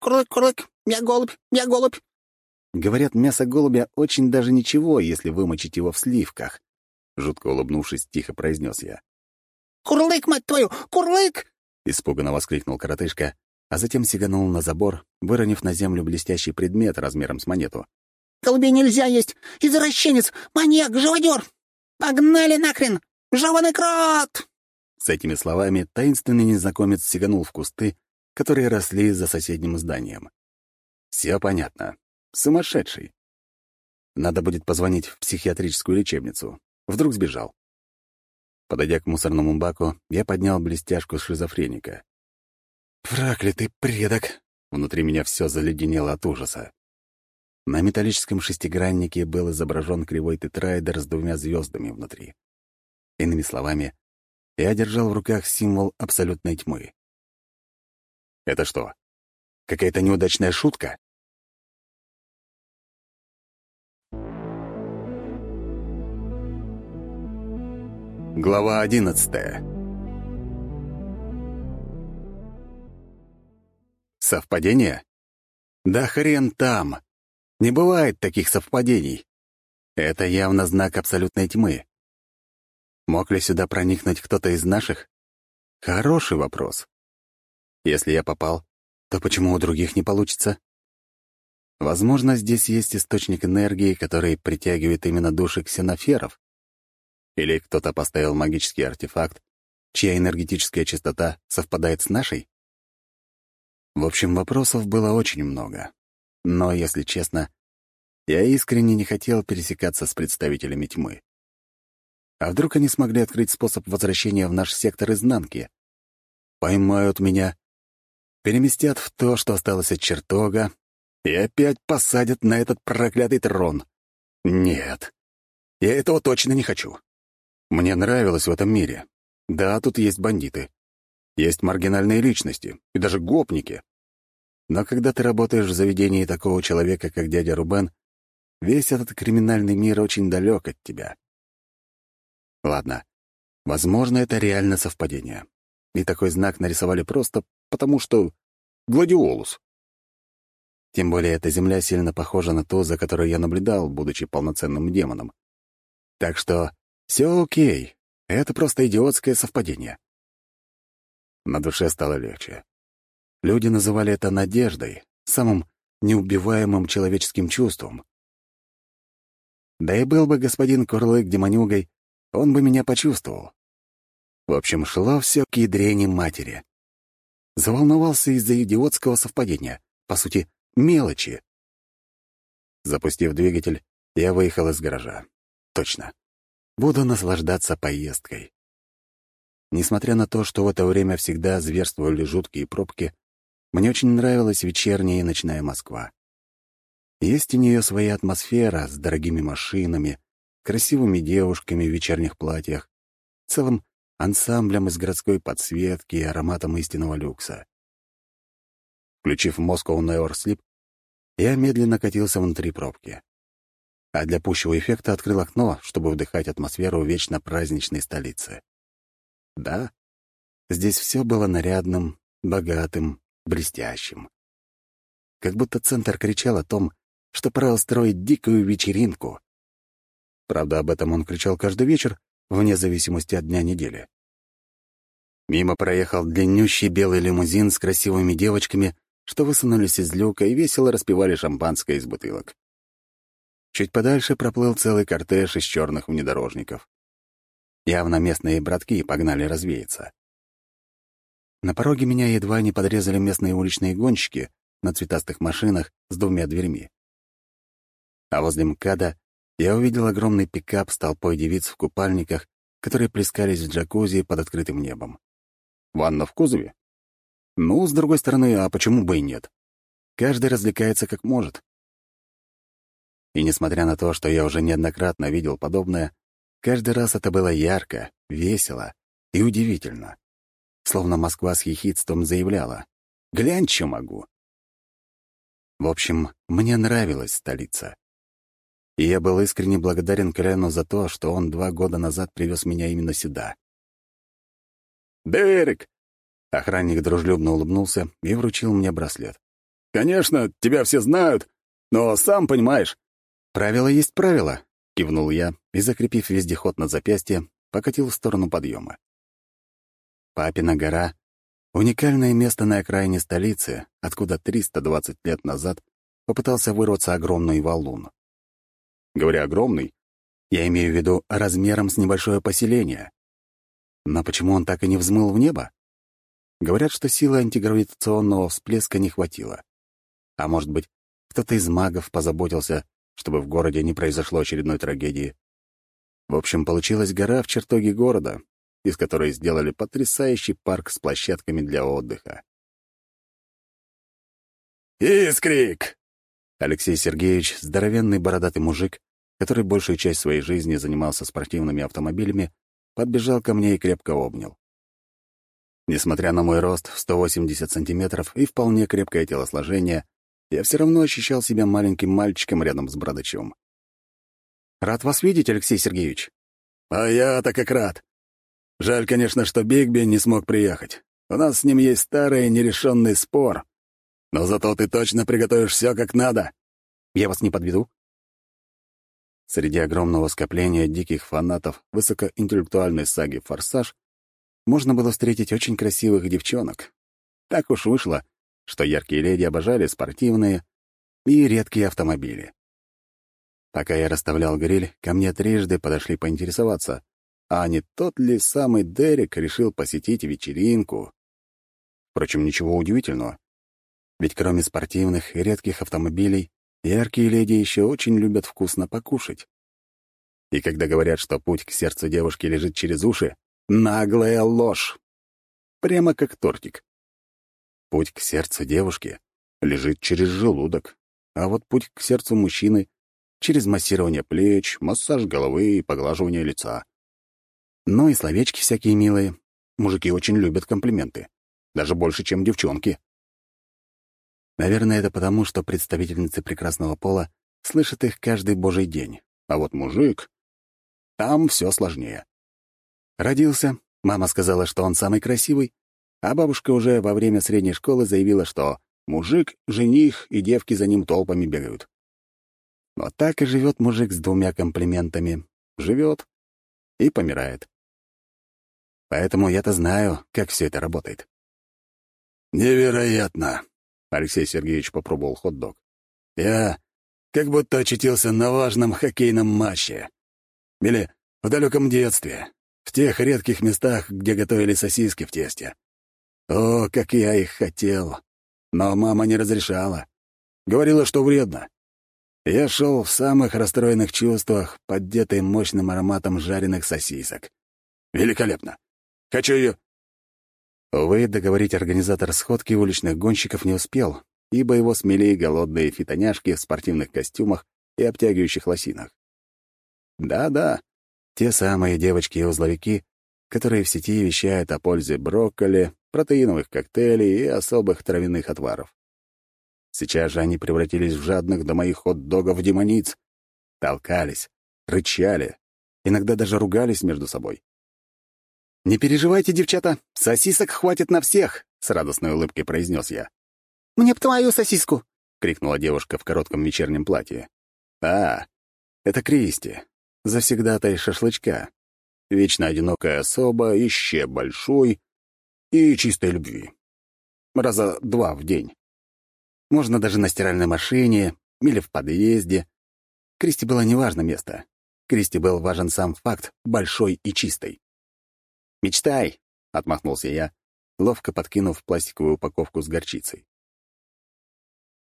«Курлык, курлык! Я голубь! Я голубь!» Говорят, мясо голубя очень даже ничего, если вымочить его в сливках. Жутко улыбнувшись, тихо произнес я. «Курлык, мать твою! Курлык!» Испуганно воскликнул коротышка, а затем сиганул на забор, выронив на землю блестящий предмет размером с монету. «Голубей нельзя есть! Извращенец! Маньяк! Живодер! Погнали нахрен! Жеванный крот!» С этими словами таинственный незнакомец сиганул в кусты, которые росли за соседним зданием. Все понятно. Сумасшедший. Надо будет позвонить в психиатрическую лечебницу. Вдруг сбежал. Подойдя к мусорному баку, я поднял блестяшку шизофреника. «Проклятый предок!» Внутри меня все заледенело от ужаса. На металлическом шестиграннике был изображен кривой тетрайдер с двумя звездами внутри. Иными словами, я держал в руках символ абсолютной тьмы. Это что, какая-то неудачная шутка? Глава одиннадцатая Совпадение? Да хрен там! Не бывает таких совпадений. Это явно знак абсолютной тьмы. Мог ли сюда проникнуть кто-то из наших? Хороший вопрос. Если я попал, то почему у других не получится? Возможно, здесь есть источник энергии, который притягивает именно души ксеноферов. Или кто-то поставил магический артефакт, чья энергетическая частота совпадает с нашей? В общем, вопросов было очень много. Но, если честно, я искренне не хотел пересекаться с представителями тьмы. А вдруг они смогли открыть способ возвращения в наш сектор изнанки? Поймают меня, переместят в то, что осталось от чертога, и опять посадят на этот проклятый трон. Нет, я этого точно не хочу. Мне нравилось в этом мире. Да, тут есть бандиты. Есть маргинальные личности и даже гопники. Но когда ты работаешь в заведении такого человека, как дядя Рубен, весь этот криминальный мир очень далек от тебя. Ладно, возможно, это реально совпадение. И такой знак нарисовали просто потому, что гладиолус. Тем более эта земля сильно похожа на ту, за которой я наблюдал, будучи полноценным демоном. Так что все окей, это просто идиотское совпадение. На душе стало легче. Люди называли это надеждой, самым неубиваемым человеческим чувством. Да и был бы господин Курлык демонюгой, он бы меня почувствовал. В общем, шло все к ядрене матери. Заволновался из-за идиотского совпадения, по сути, мелочи. Запустив двигатель, я выехал из гаража. Точно. Буду наслаждаться поездкой. Несмотря на то, что в это время всегда зверствовали жуткие пробки, мне очень нравилась вечерняя и ночная Москва. Есть у нее своя атмосфера с дорогими машинами, красивыми девушками в вечерних платьях, целым ансамблем из городской подсветки и ароматом истинного люкса. Включив Moscow Never Sleep, я медленно катился внутри пробки. А для пущего эффекта открыл окно, чтобы вдыхать атмосферу вечно праздничной столицы. Да, здесь все было нарядным, богатым, блестящим. Как будто центр кричал о том, что пора устроить дикую вечеринку. Правда, об этом он кричал каждый вечер, вне зависимости от дня недели. Мимо проехал длиннющий белый лимузин с красивыми девочками, что высунулись из люка и весело распивали шампанское из бутылок. Чуть подальше проплыл целый кортеж из черных внедорожников. Явно местные братки погнали развеяться. На пороге меня едва не подрезали местные уличные гонщики на цветастых машинах с двумя дверьми. А возле МКАДа я увидел огромный пикап с толпой девиц в купальниках, которые плескались в джакузи под открытым небом. Ванна в кузове? Ну, с другой стороны, а почему бы и нет? Каждый развлекается как может. И несмотря на то, что я уже неоднократно видел подобное, Каждый раз это было ярко, весело и удивительно. Словно Москва с хихидством заявляла «Глянь, что могу». В общем, мне нравилась столица. И я был искренне благодарен Кляну за то, что он два года назад привез меня именно сюда. «Дерек!» — охранник дружелюбно улыбнулся и вручил мне браслет. «Конечно, тебя все знают, но сам понимаешь». «Правило есть правило», — кивнул я и, закрепив вездеход на запястье, покатил в сторону подъема. Папина гора — уникальное место на окраине столицы, откуда 320 лет назад попытался вырваться огромный валун. Говоря «огромный», я имею в виду размером с небольшое поселение. Но почему он так и не взмыл в небо? Говорят, что силы антигравитационного всплеска не хватило. А может быть, кто-то из магов позаботился, чтобы в городе не произошло очередной трагедии. В общем, получилась гора в чертоге города, из которой сделали потрясающий парк с площадками для отдыха. «Искрик!» Алексей Сергеевич, здоровенный бородатый мужик, который большую часть своей жизни занимался спортивными автомобилями, подбежал ко мне и крепко обнял. Несмотря на мой рост в 180 сантиметров и вполне крепкое телосложение, я все равно ощущал себя маленьким мальчиком рядом с Брадычевым. «Рад вас видеть, Алексей Сергеевич». «А я-то как рад. Жаль, конечно, что Бигби не смог приехать. У нас с ним есть старый нерешенный спор. Но зато ты точно приготовишь все как надо». «Я вас не подведу?» Среди огромного скопления диких фанатов высокоинтеллектуальной саги «Форсаж» можно было встретить очень красивых девчонок. Так уж вышло, что яркие леди обожали спортивные и редкие автомобили. Пока я расставлял гриль, ко мне трижды подошли поинтересоваться, а не тот ли самый Дерек решил посетить вечеринку. Впрочем, ничего удивительного. Ведь кроме спортивных и редких автомобилей, яркие леди еще очень любят вкусно покушать. И когда говорят, что путь к сердцу девушки лежит через уши, наглая ложь. Прямо как тортик. Путь к сердцу девушки лежит через желудок, а вот путь к сердцу мужчины — через массирование плеч, массаж головы и поглаживание лица. Ну и словечки всякие милые. Мужики очень любят комплименты. Даже больше, чем девчонки. Наверное, это потому, что представительницы прекрасного пола слышат их каждый божий день. А вот мужик... Там все сложнее. Родился, мама сказала, что он самый красивый, а бабушка уже во время средней школы заявила, что мужик, жених и девки за ним толпами бегают. Вот так и живет мужик с двумя комплиментами. Живет и помирает. Поэтому я-то знаю, как все это работает. «Невероятно!» — Алексей Сергеевич попробовал хот-дог. «Я как будто очутился на важном хоккейном матче. Или в далеком детстве, в тех редких местах, где готовили сосиски в тесте. О, как я их хотел! Но мама не разрешала. Говорила, что вредно. Я шел в самых расстроенных чувствах, поддетый мощным ароматом жареных сосисок. Великолепно. Хочу ее... Увы, договорить организатор сходки уличных гонщиков не успел, ибо его смели голодные фитоняшки в спортивных костюмах и обтягивающих лосинах. Да-да, те самые девочки и узловики, которые в сети вещают о пользе брокколи, протеиновых коктейлей и особых травяных отваров. Сейчас же они превратились в жадных до моих хот-догов демониц. Толкались, рычали, иногда даже ругались между собой. «Не переживайте, девчата, сосисок хватит на всех», — с радостной улыбкой произнес я. «Мне б твою сосиску!» — крикнула девушка в коротком вечернем платье. «А, это Кристи, завсегдатай шашлычка, вечно одинокая особа, ище большой и чистой любви. Раза два в день. Можно даже на стиральной машине или в подъезде. Кристи было неважно место. Кристи был важен сам факт большой и чистой. «Мечтай!» — отмахнулся я, ловко подкинув пластиковую упаковку с горчицей.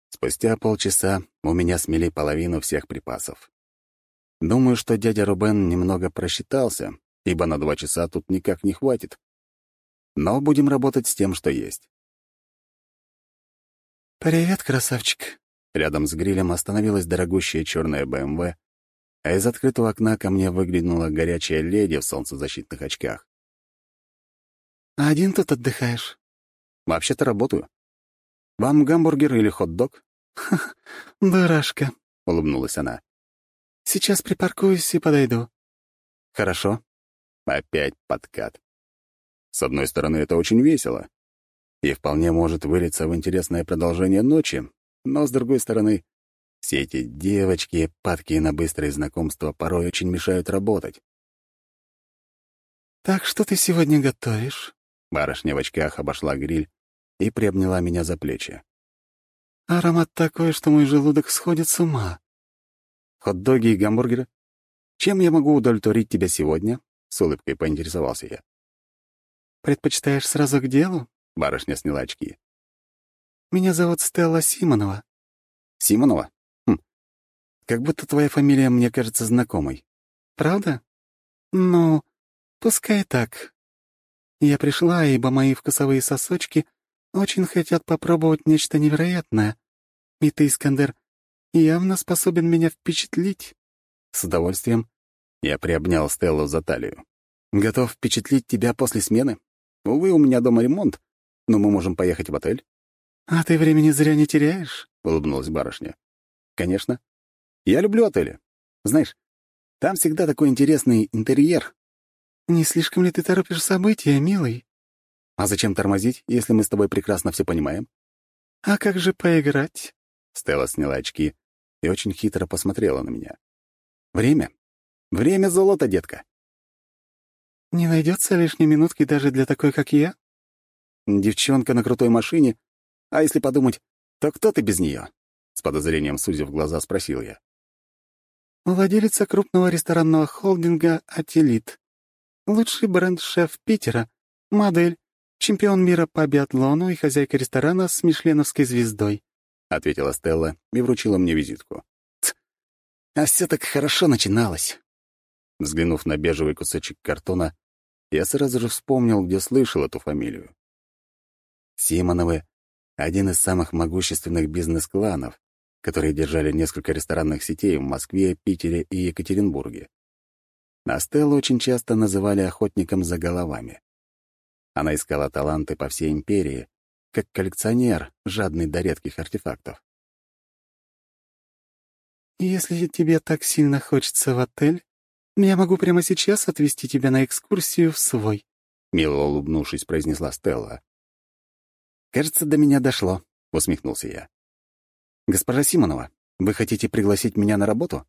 Спустя полчаса у меня смели половину всех припасов. Думаю, что дядя Рубен немного просчитался, ибо на два часа тут никак не хватит. Но будем работать с тем, что есть. «Привет, красавчик!» Рядом с грилем остановилась дорогущая черная БМВ, а из открытого окна ко мне выглянула горячая леди в солнцезащитных очках. «А один тут отдыхаешь?» «Вообще-то работаю. Вам гамбургер или хот-дог?» «Ха, дурашка», — улыбнулась она. «Сейчас припаркуюсь и подойду». «Хорошо». Опять подкат. С одной стороны, это очень весело и вполне может вылиться в интересное продолжение ночи, но, с другой стороны, все эти девочки, падкие на быстрые знакомства, порой очень мешают работать. «Так что ты сегодня готовишь?» Барышня в очках обошла гриль и приобняла меня за плечи. «Аромат такой, что мой желудок сходит с ума». «Хот-доги и гамбургеры? Чем я могу удовлетворить тебя сегодня?» — с улыбкой поинтересовался я. «Предпочитаешь сразу к делу?» — барышня сняла очки. «Меня зовут Стелла Симонова». «Симонова? Хм. Как будто твоя фамилия мне кажется знакомой». «Правда? Ну, пускай так. Я пришла, ибо мои вкусовые сосочки очень хотят попробовать нечто невероятное. И ты, Искандер, явно способен меня впечатлить». «С удовольствием». Я приобнял Стеллу за талию. «Готов впечатлить тебя после смены? Увы, у меня дома ремонт, но мы можем поехать в отель». «А ты времени зря не теряешь?» — улыбнулась барышня. «Конечно. Я люблю отели. Знаешь, там всегда такой интересный интерьер». «Не слишком ли ты торопишь события, милый?» «А зачем тормозить, если мы с тобой прекрасно все понимаем?» «А как же поиграть?» Стелла сняла очки и очень хитро посмотрела на меня. «Время? Время золота, детка!» «Не найдется лишней минутки даже для такой, как я?» Девчонка на крутой машине? А если подумать, то кто ты без нее? С подозрением сузив глаза, спросил я. Владелица крупного ресторанного холдинга «Ателит». Лучший бренд-шеф Питера, модель, чемпион мира по биатлону и хозяйка ресторана с мишленовской звездой», — ответила Стелла и вручила мне визитку. А все так хорошо начиналось. Взглянув на бежевый кусочек картона, я сразу же вспомнил, где слышал эту фамилию. Симоновы — один из самых могущественных бизнес-кланов, которые держали несколько ресторанных сетей в Москве, Питере и Екатеринбурге. А Стеллу очень часто называли охотником за головами. Она искала таланты по всей империи, как коллекционер, жадный до редких артефактов. «Если тебе так сильно хочется в отель, я могу прямо сейчас отвезти тебя на экскурсию в свой», — мило улыбнувшись, произнесла Стелла. «Кажется, до меня дошло», — усмехнулся я. «Госпожа Симонова, вы хотите пригласить меня на работу?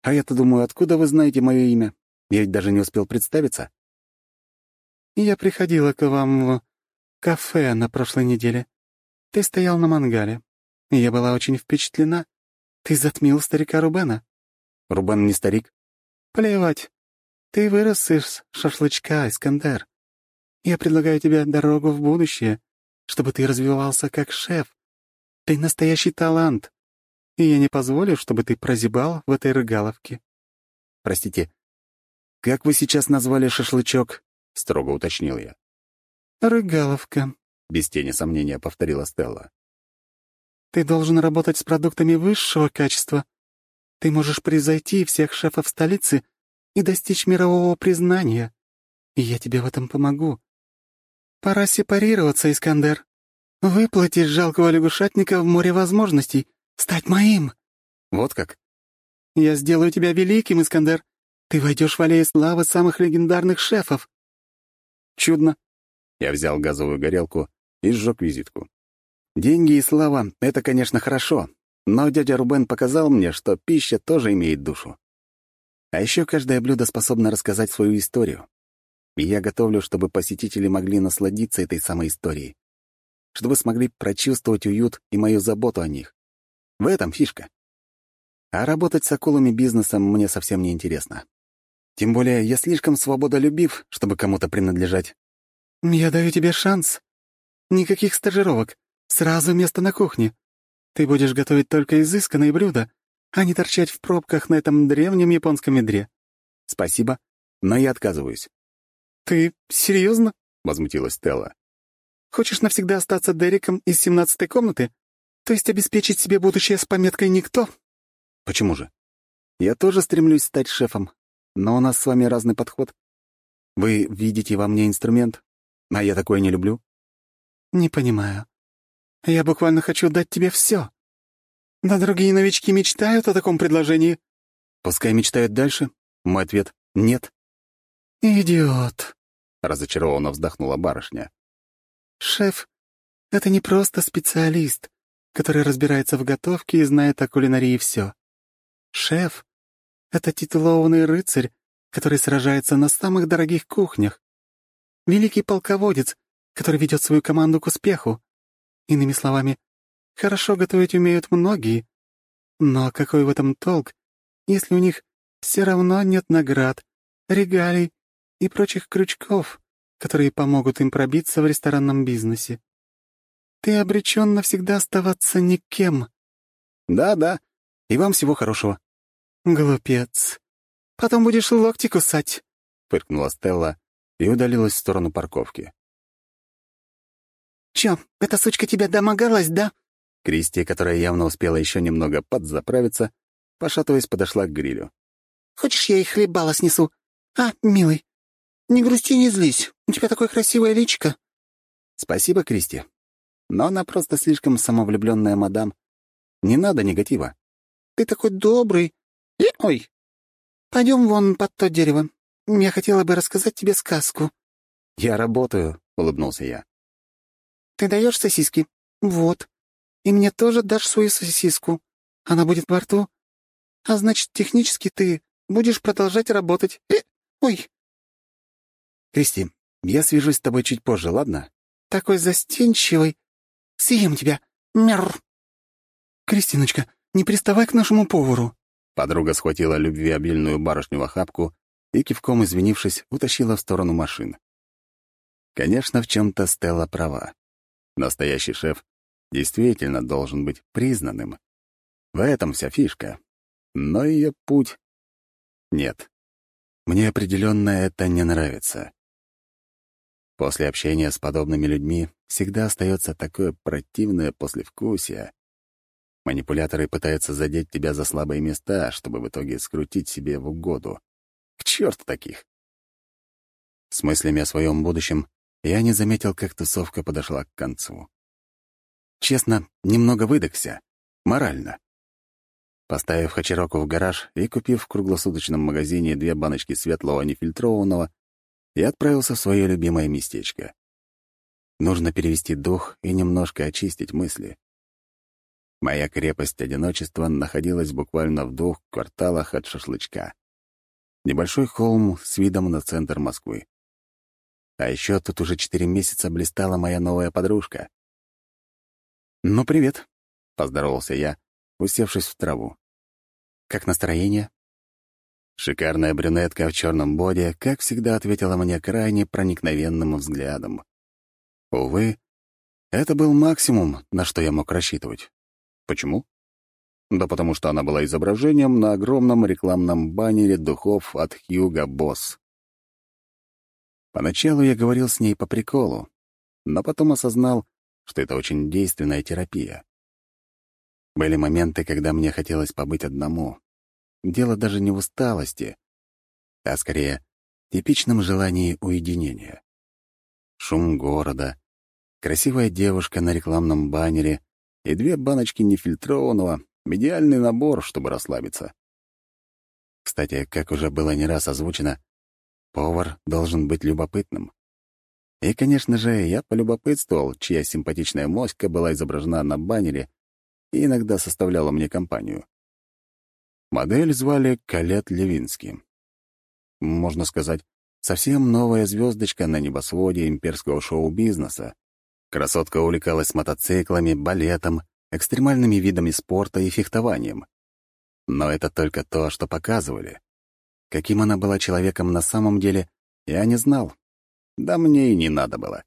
А я-то думаю, откуда вы знаете мое имя? Я ведь даже не успел представиться». «Я приходила к вам в кафе на прошлой неделе. Ты стоял на мангале. Я была очень впечатлена. Ты затмил старика Рубена». «Рубен не старик?» «Плевать. Ты вырос из шашлычка, Искандер. Я предлагаю тебе дорогу в будущее, чтобы ты развивался как шеф. Ты настоящий талант. И я не позволю, чтобы ты прозябал в этой рыгаловке». «Простите, как вы сейчас назвали шашлычок?» — строго уточнил я. «Рыгаловка», — без тени сомнения повторила Стелла. «Ты должен работать с продуктами высшего качества. Ты можешь превзойти всех шефов столицы и достичь мирового признания. И я тебе в этом помогу. Пора сепарироваться, Искандер. Выплатить жалкого лягушатника в море возможностей. Стать моим!» «Вот как?» «Я сделаю тебя великим, Искандер. Ты войдешь в аллею славы самых легендарных шефов». «Чудно». Я взял газовую горелку и сжег визитку. «Деньги и слава — это, конечно, хорошо, но дядя Рубен показал мне, что пища тоже имеет душу. А еще каждое блюдо способно рассказать свою историю. И я готовлю, чтобы посетители могли насладиться этой самой историей чтобы смогли прочувствовать уют и мою заботу о них. В этом фишка. А работать с акулами бизнесом мне совсем не интересно. Тем более я слишком свободолюбив, чтобы кому-то принадлежать. «Я даю тебе шанс. Никаких стажировок. Сразу место на кухне. Ты будешь готовить только изысканные блюда, а не торчать в пробках на этом древнем японском медре». «Спасибо, но я отказываюсь». «Ты серьезно? возмутилась Стелла. Хочешь навсегда остаться Дереком из семнадцатой комнаты? То есть обеспечить себе будущее с пометкой «Никто»?» «Почему же? Я тоже стремлюсь стать шефом, но у нас с вами разный подход. Вы видите во мне инструмент, а я такое не люблю». «Не понимаю. Я буквально хочу дать тебе все. Да другие новички мечтают о таком предложении». «Пускай мечтают дальше». Мой ответ — нет. «Идиот», — разочарованно вздохнула барышня. Шеф — это не просто специалист, который разбирается в готовке и знает о кулинарии все. Шеф — это титулованный рыцарь, который сражается на самых дорогих кухнях. Великий полководец, который ведет свою команду к успеху. Иными словами, хорошо готовить умеют многие. Но какой в этом толк, если у них все равно нет наград, регалий и прочих крючков? которые помогут им пробиться в ресторанном бизнесе. Ты обречен навсегда оставаться никем. Да-да, и вам всего хорошего. Глупец. Потом будешь локти кусать, — фыркнула Стелла и удалилась в сторону парковки. «Чё, эта сучка тебя домогалась, да?» Кристи, которая явно успела еще немного подзаправиться, пошатываясь, подошла к грилю. «Хочешь, я их хлебала снесу? А, милый, не грусти, не злись. У тебя такое красивое личико». «Спасибо, Кристи. Но она просто слишком самовлюбленная мадам. Не надо негатива». «Ты такой добрый. И... Ой. Пойдем вон под то дерево. Я хотела бы рассказать тебе сказку». «Я работаю», — улыбнулся я. «Ты даешь сосиски? Вот. И мне тоже дашь свою сосиску. Она будет во рту. А значит, технически ты будешь продолжать работать. Э, ой, «Кристи, я свяжусь с тобой чуть позже, ладно?» «Такой застенчивый. Съем тебя. Мяр!» «Кристиночка, не приставай к нашему повару!» Подруга схватила любвеобильную барышню в охапку и, кивком извинившись, утащила в сторону машин. Конечно, в чем то Стелла права. Настоящий шеф действительно должен быть признанным. В этом вся фишка. Но ее путь... Нет. Мне определенно это не нравится. После общения с подобными людьми всегда остается такое противное послевкусие. Манипуляторы пытаются задеть тебя за слабые места, чтобы в итоге скрутить себе в угоду. К черту таких! С мыслями о своем будущем я не заметил, как тусовка подошла к концу. Честно, немного выдохся. Морально. Поставив Хачироку в гараж и купив в круглосуточном магазине две баночки светлого нефильтрованного, я отправился в свое любимое местечко. Нужно перевести дух и немножко очистить мысли. Моя крепость одиночества находилась буквально в двух кварталах от шашлычка. Небольшой холм с видом на центр Москвы. А еще тут уже четыре месяца блистала моя новая подружка. «Ну, привет», — поздоровался я, усевшись в траву. «Как настроение?» Шикарная брюнетка в черном боде, как всегда, ответила мне крайне проникновенным взглядом. Увы, это был максимум, на что я мог рассчитывать. Почему? Да потому что она была изображением на огромном рекламном баннере духов от Хьюга Босс. Поначалу я говорил с ней по приколу, но потом осознал, что это очень действенная терапия. Были моменты, когда мне хотелось побыть одному. Дело даже не в усталости, а скорее типичном желании уединения. Шум города, красивая девушка на рекламном баннере и две баночки нефильтрованного — идеальный набор, чтобы расслабиться. Кстати, как уже было не раз озвучено, повар должен быть любопытным. И, конечно же, я полюбопытствовал, чья симпатичная моська была изображена на баннере и иногда составляла мне компанию. Модель звали Калет Левински. Можно сказать, совсем новая звездочка на небосводе имперского шоу-бизнеса. Красотка увлекалась мотоциклами, балетом, экстремальными видами спорта и фехтованием. Но это только то, что показывали. Каким она была человеком на самом деле, я не знал. Да мне и не надо было.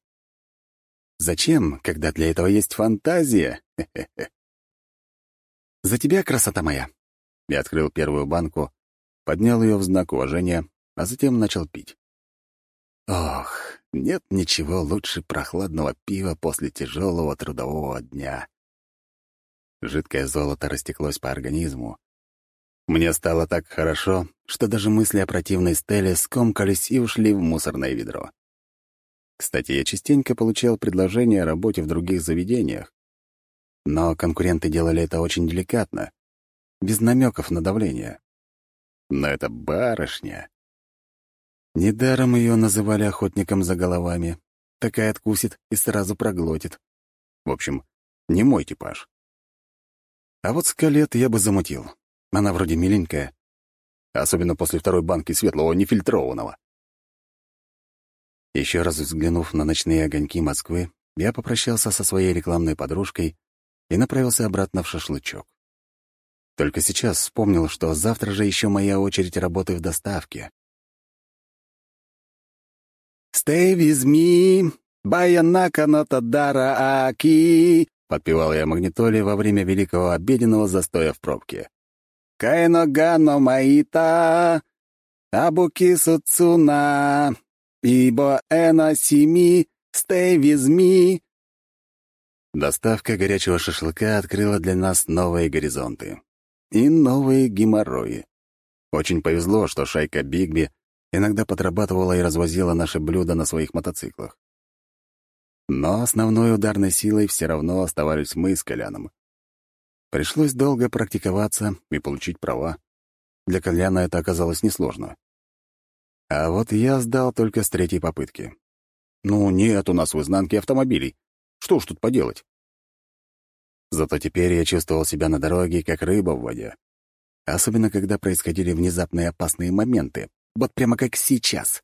Зачем, когда для этого есть фантазия? За тебя, красота моя. Я открыл первую банку, поднял ее в знак уважения, а затем начал пить. Ох, нет ничего лучше прохладного пива после тяжелого трудового дня. Жидкое золото растеклось по организму. Мне стало так хорошо, что даже мысли о противной стеле скомкались и ушли в мусорное ведро. Кстати, я частенько получал предложения о работе в других заведениях. Но конкуренты делали это очень деликатно, без намеков на давление. Но это барышня. Недаром ее называли охотником за головами. Такая откусит и сразу проглотит. В общем, не мой типаж. А вот скалет я бы замутил. Она вроде миленькая. Особенно после второй банки светлого нефильтрованного. Еще раз взглянув на ночные огоньки Москвы, я попрощался со своей рекламной подружкой и направился обратно в шашлычок. Только сейчас вспомнил, что завтра же еще моя очередь работы в доставке. «Stay with me, Баянака Нотадара Аки», — подпевал я магнитоле во время великого обеденного застоя в пробке. «Кайно Гано Маита, Абуки Суцуна, Ибо эна сими, with me». Доставка горячего шашлыка открыла для нас новые горизонты. И новые геморрои. Очень повезло, что шайка Бигби иногда подрабатывала и развозила наши блюда на своих мотоциклах. Но основной ударной силой все равно оставались мы с Коляном. Пришлось долго практиковаться и получить права. Для Коляна это оказалось несложно. А вот я сдал только с третьей попытки. Ну, нет у нас в изнанке автомобилей. Что ж тут поделать? Зато теперь я чувствовал себя на дороге, как рыба в воде. Особенно, когда происходили внезапные опасные моменты. Вот прямо как сейчас.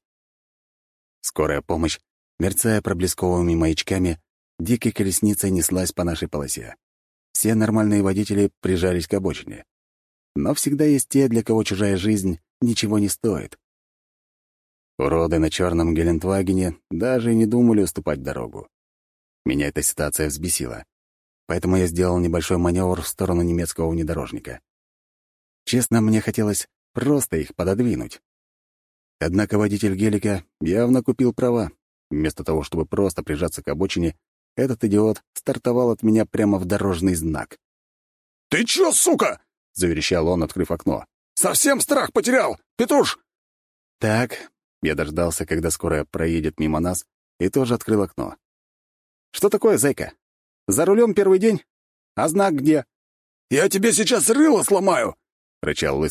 Скорая помощь, мерцая проблесковыми маячками, дикой колесницей неслась по нашей полосе. Все нормальные водители прижались к обочине. Но всегда есть те, для кого чужая жизнь ничего не стоит. Уроды на черном Гелендвагене даже не думали уступать дорогу. Меня эта ситуация взбесила, поэтому я сделал небольшой маневр в сторону немецкого внедорожника. Честно, мне хотелось просто их пододвинуть. Однако водитель гелика явно купил права. Вместо того, чтобы просто прижаться к обочине, этот идиот стартовал от меня прямо в дорожный знак. «Ты чё, сука?» — заверещал он, открыв окно. «Совсем страх потерял? Петруш, «Так», — я дождался, когда скорая проедет мимо нас, и тоже открыл окно. «Что такое, зайка? За рулем первый день? А знак где?» «Я тебе сейчас рыло сломаю!» — рычал лысый